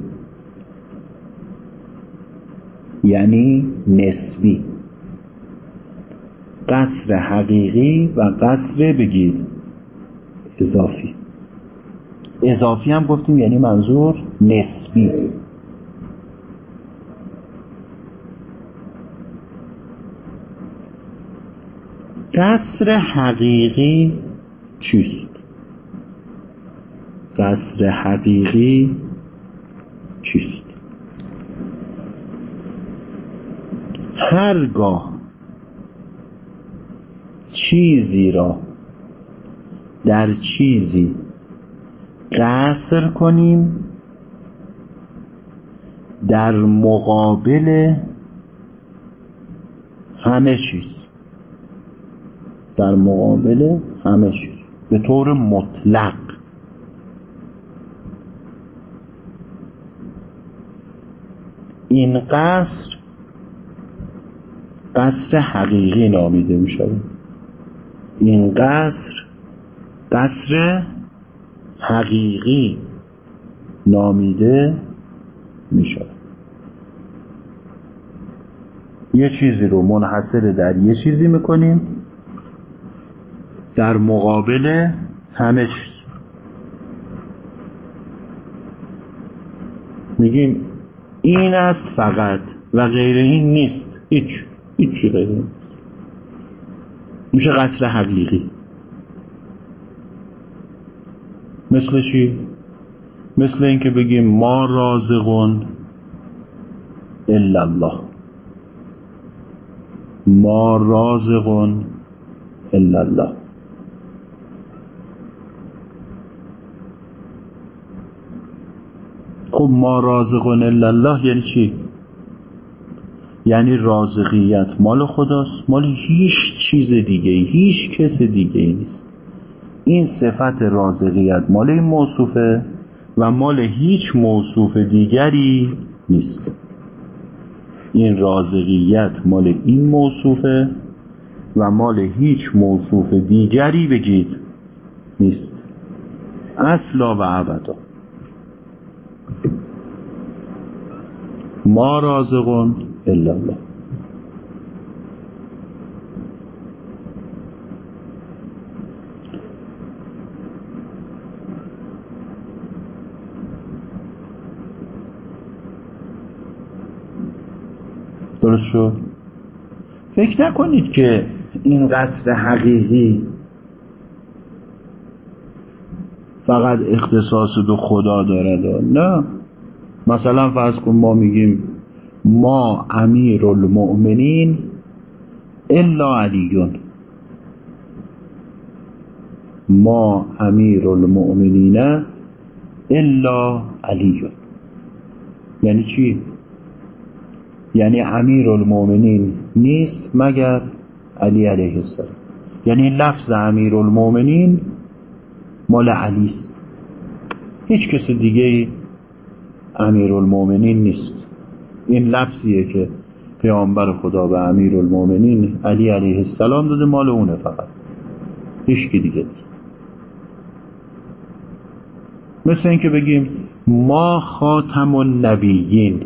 یعنی نسبی. قصر حقیقی و قصر بگید اضافی. اضافی هم گفتیم یعنی منظور نسبی. قصر حقیقی چیست؟ قصر حقیقی چیست؟ هرگاه چیزی را در چیزی قصر کنیم در مقابل همه چیز. در مقابل همه چیز. به طور مطلق. این قصر قصر حقیقی نامیده می شود این قصر قصر حقیقی نامیده می شود یه چیزی رو منحصر در یه چیزی می‌کنیم. در مقابل همه چیز. میگیم این است فقط و غیر این نیست. هیچ هیچی غیر این میشه قصر حقیقی. مثل چی؟ مثل اینکه بگیم ما رازقون الا الله. ما رازقون الا الله. خب ما رازقون الله یعنی چی؟ یعنی رازقیت. مال خداست. مال هیچ چیز دیگه هیچ کس دیگه نیست. این صفت رازقیت مال این موصوفه و مال هیچ موصوف دیگری نیست. این رازقیت مال این موصوفه و مال هیچ موصوف دیگری بگید نیست. اصلا و ابدا. ما رازقون الا الله. درست شد؟ فکر نکنید که این قصر حقیقی فقط اختصاص به خدا دارد نه. مثلا فرض کن ما میگیم ما امیر المؤمنین الا علیون. ما امیر المؤمنین الا علیون. یعنی چی؟ یعنی امیر المؤمنین نیست مگر علی علیه السلام. یعنی لفظ امیر المؤمنین مال علی است هیچ کس دیگه امیر المؤمنین نیست. این لفظیه که پیامبر خدا به امیر المؤمنین علی علیه السلام داده مال اونه فقط. هیچ دیگه نیست. مثل اینکه بگیم ما خاتم النبیین.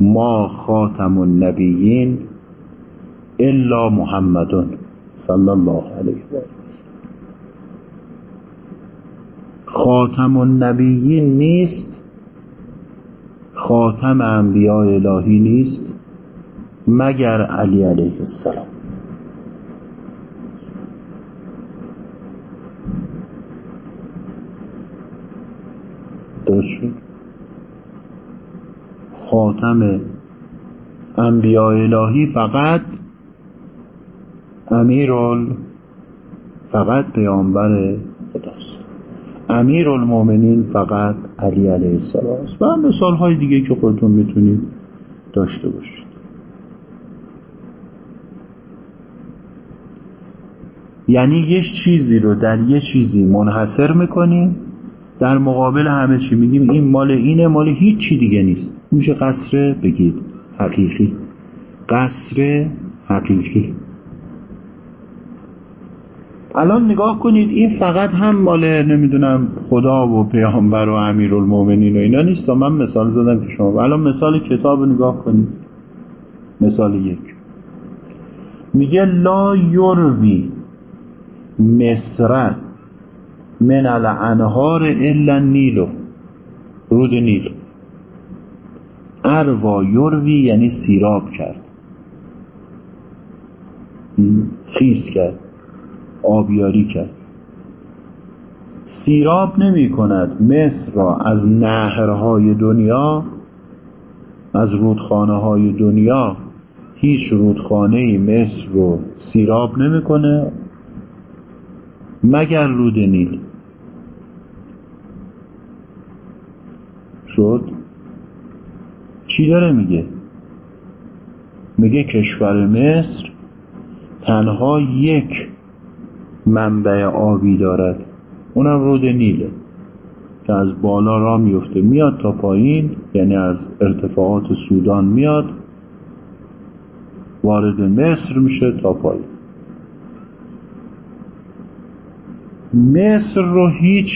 ما خاتم النبیین الا محمدون صلی الله علیه و خاتم النبیین نیست خاتم انبیاء الهی نیست مگر علی علیه السلام. درست خاتم انبیاء الهی فقط امیرال فقط پیامبر امیر المومنین فقط علی علیه السلام است. و مثال های دیگه که خودتون می‌تونید داشته باشید. یعنی یه چیزی رو در یه چیزی منحصر می‌کنیم در مقابل همه چی میگیم این مال اینه مال هیچ چی دیگه نیست. میشه قصر بگید حقیقی. قصر حقیقی. الان نگاه کنید این فقط هم مال نمی‌دونم خدا و پیامبر و امیرالمومنین و اینا نیست. من مثال زدم که شما الان مثال کتاب نگاه کنید. مثال یک. میگه لا یروی مصر من الانهار الا نیلو رود نیل. اروا یروی یعنی سیراب کرد. خیز کرد. آبیاری کرد. سیراب نمی کند مصر را از نهرهای دنیا از رودخانه های دنیا. هیچ رودخانه مصر رو سیراب نمی‌کنه مگر رود نیل. شد؟ چی داره میگه؟ میگه کشور مصر تنها یک منبع آبی دارد. اونم رود نیله. که از بالا را میفته. میاد تا پایین یعنی از ارتفاعات سودان میاد. وارد مصر میشه تا پایین. مصر رو هیچ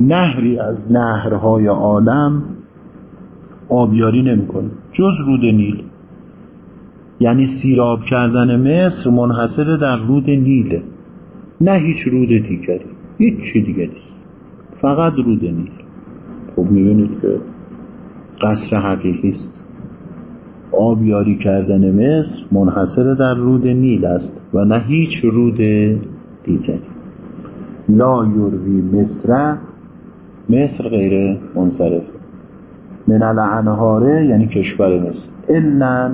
نهری از نهرهای عالم آبیاری نمی‌کنه. جز رود نیل. یعنی سیراب کردن مصر منحصر در رود نیله. نه هیچ رود دیگری هیچ چی دیگری فقط رود نیل خب می‌بینید که قصر حقیقی است. آبیاری کردن مصر منحصر در رود نیل است و نه هیچ رود دیگری. لا یوروی مصر مصر غیر منصرف. من الانهاره یعنی کشور مصر. الا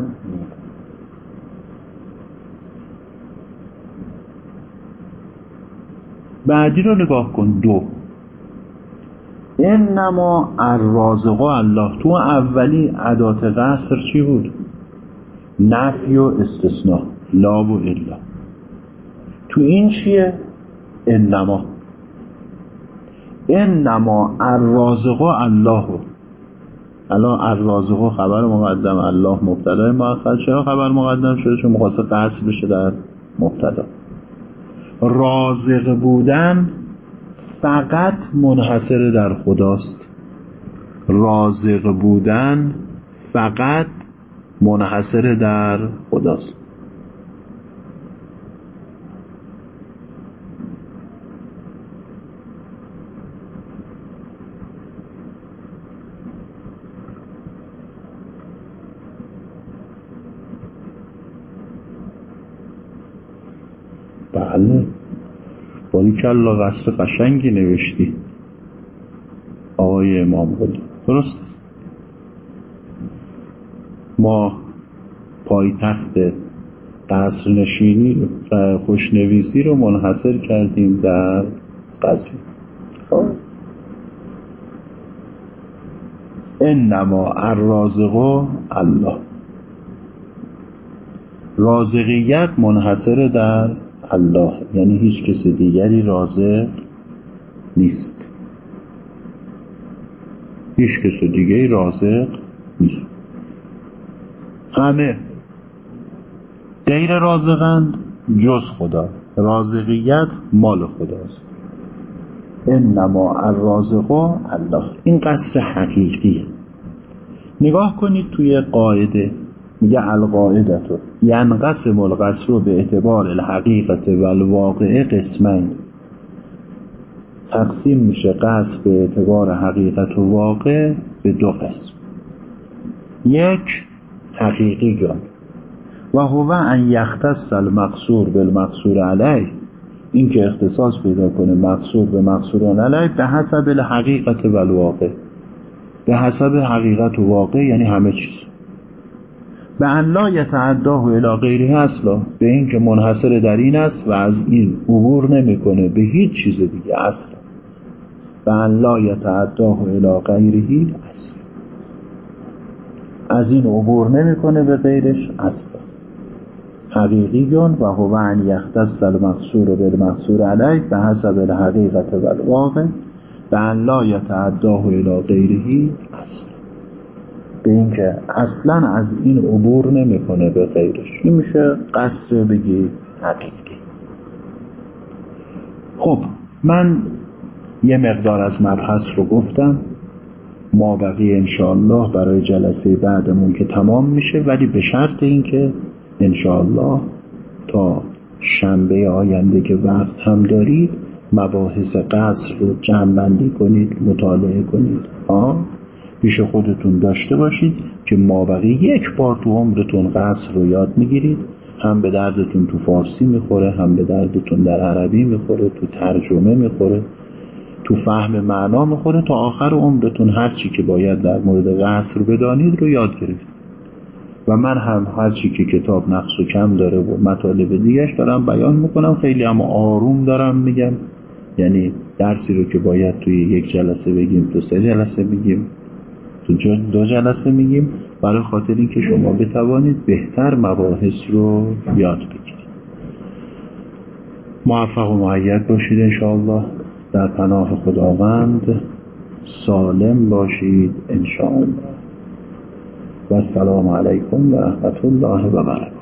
بعدی رو نگاه کن دو. انما الرازقا الله. تو اولی عدات قصر چی بود؟ نفی و استثناء. لا و الا. تو این چیه؟ انما. انما الرازق الله. الان الرازق خبر مقدم. الله مبتدا. مؤخر چرا خبر مقدم شده؟ چون مخواست قصد بشه در مبتدا. رازق بودن فقط منحصر در خداست. رازق بودن فقط منحصر در خداست بله باری کلا قصر قشنگی نوشتی. آقای امام قلی درست؟ ما پایتخت قصر نشینی و خوشنویسی رو منحصر کردیم در قصر. انما الرازق الله. رازقیت منحصر در الله. یعنی هیچ کس دیگری رازق نیست. هیچ کس دیگری رازق نیست. همه غیر رازقند جز خدا. رازقیت مال خداست. انما الرازق الله. این قصر حقیقیه. نگاه کنید توی قاعده. میگه القاعدتو. ینقسم القصر به اعتبار الحقیقت و الواقع قسمین. تقسیم میشه قصر به اعتبار حقیقت و واقع به دو قسم. یک حقیقی جان. و هو ان یختص المقصور بالمقصور علیه. این که اختصاص پیدا کنه مقصور به مقصور علیه به حسب الحقیقت و الواقع. به حسب حقیقت و واقع یعنی همه چیز. به ان لا یتعداه الی غیره اصلا به این که منحصر در این است و از این عبور نمی‌کنه به هیچ چیز دیگه اصلا. به ان لا یتعداه الی غیره اصلا. از این عبور نمی‌کنه به غیرش اصلا. حقیقی و هو ان یختص المقصور بالمقصور علیه به حسب الحقیقت و الواقع به ان لا یتعداه الی غیره اصلا. به اینکه اصلا از این عبور نمی‌کنه به غیرش. این میشه قصر بگی حقیقی. خب من یه مقدار از مبحث رو گفتم. ما بقیه انشاءالله برای جلسه بعدمون که تمام میشه ولی به شرط اینکه انشاءالله تا شنبه آینده که وقت هم دارید مباحث قصر رو جمع بندی کنید مطالعه کنید. آه؟ پیش خودتون داشته باشید که مابقی یک بار تو عمرتون قصر رو یاد می‌گیرید. هم به دردتون تو فارسی می‌خوره هم به دردتون در عربی می‌خوره تو ترجمه می‌خوره تو فهم معنا می‌خوره. تا آخر عمرتون هر چی که باید در مورد قصر بدانید رو یاد گرفت و من هم هر چی که کتاب نقص و کم داره و مطالب دیگهش دارم بیان می‌کنم. خیلی هم آروم دارم میگم. یعنی درسی رو که باید توی یک جلسه بگیم تو سه جلسه بگیم. تو دو جلسه میگیم. برای خاطر اینکه شما بتوانید بهتر مباحث رو یاد بگیرید. موفق و معید باشید انشاءالله. در پناه خداوند سالم باشید انشاءالله. و السلام علیکم و رحمت الله و برکاته.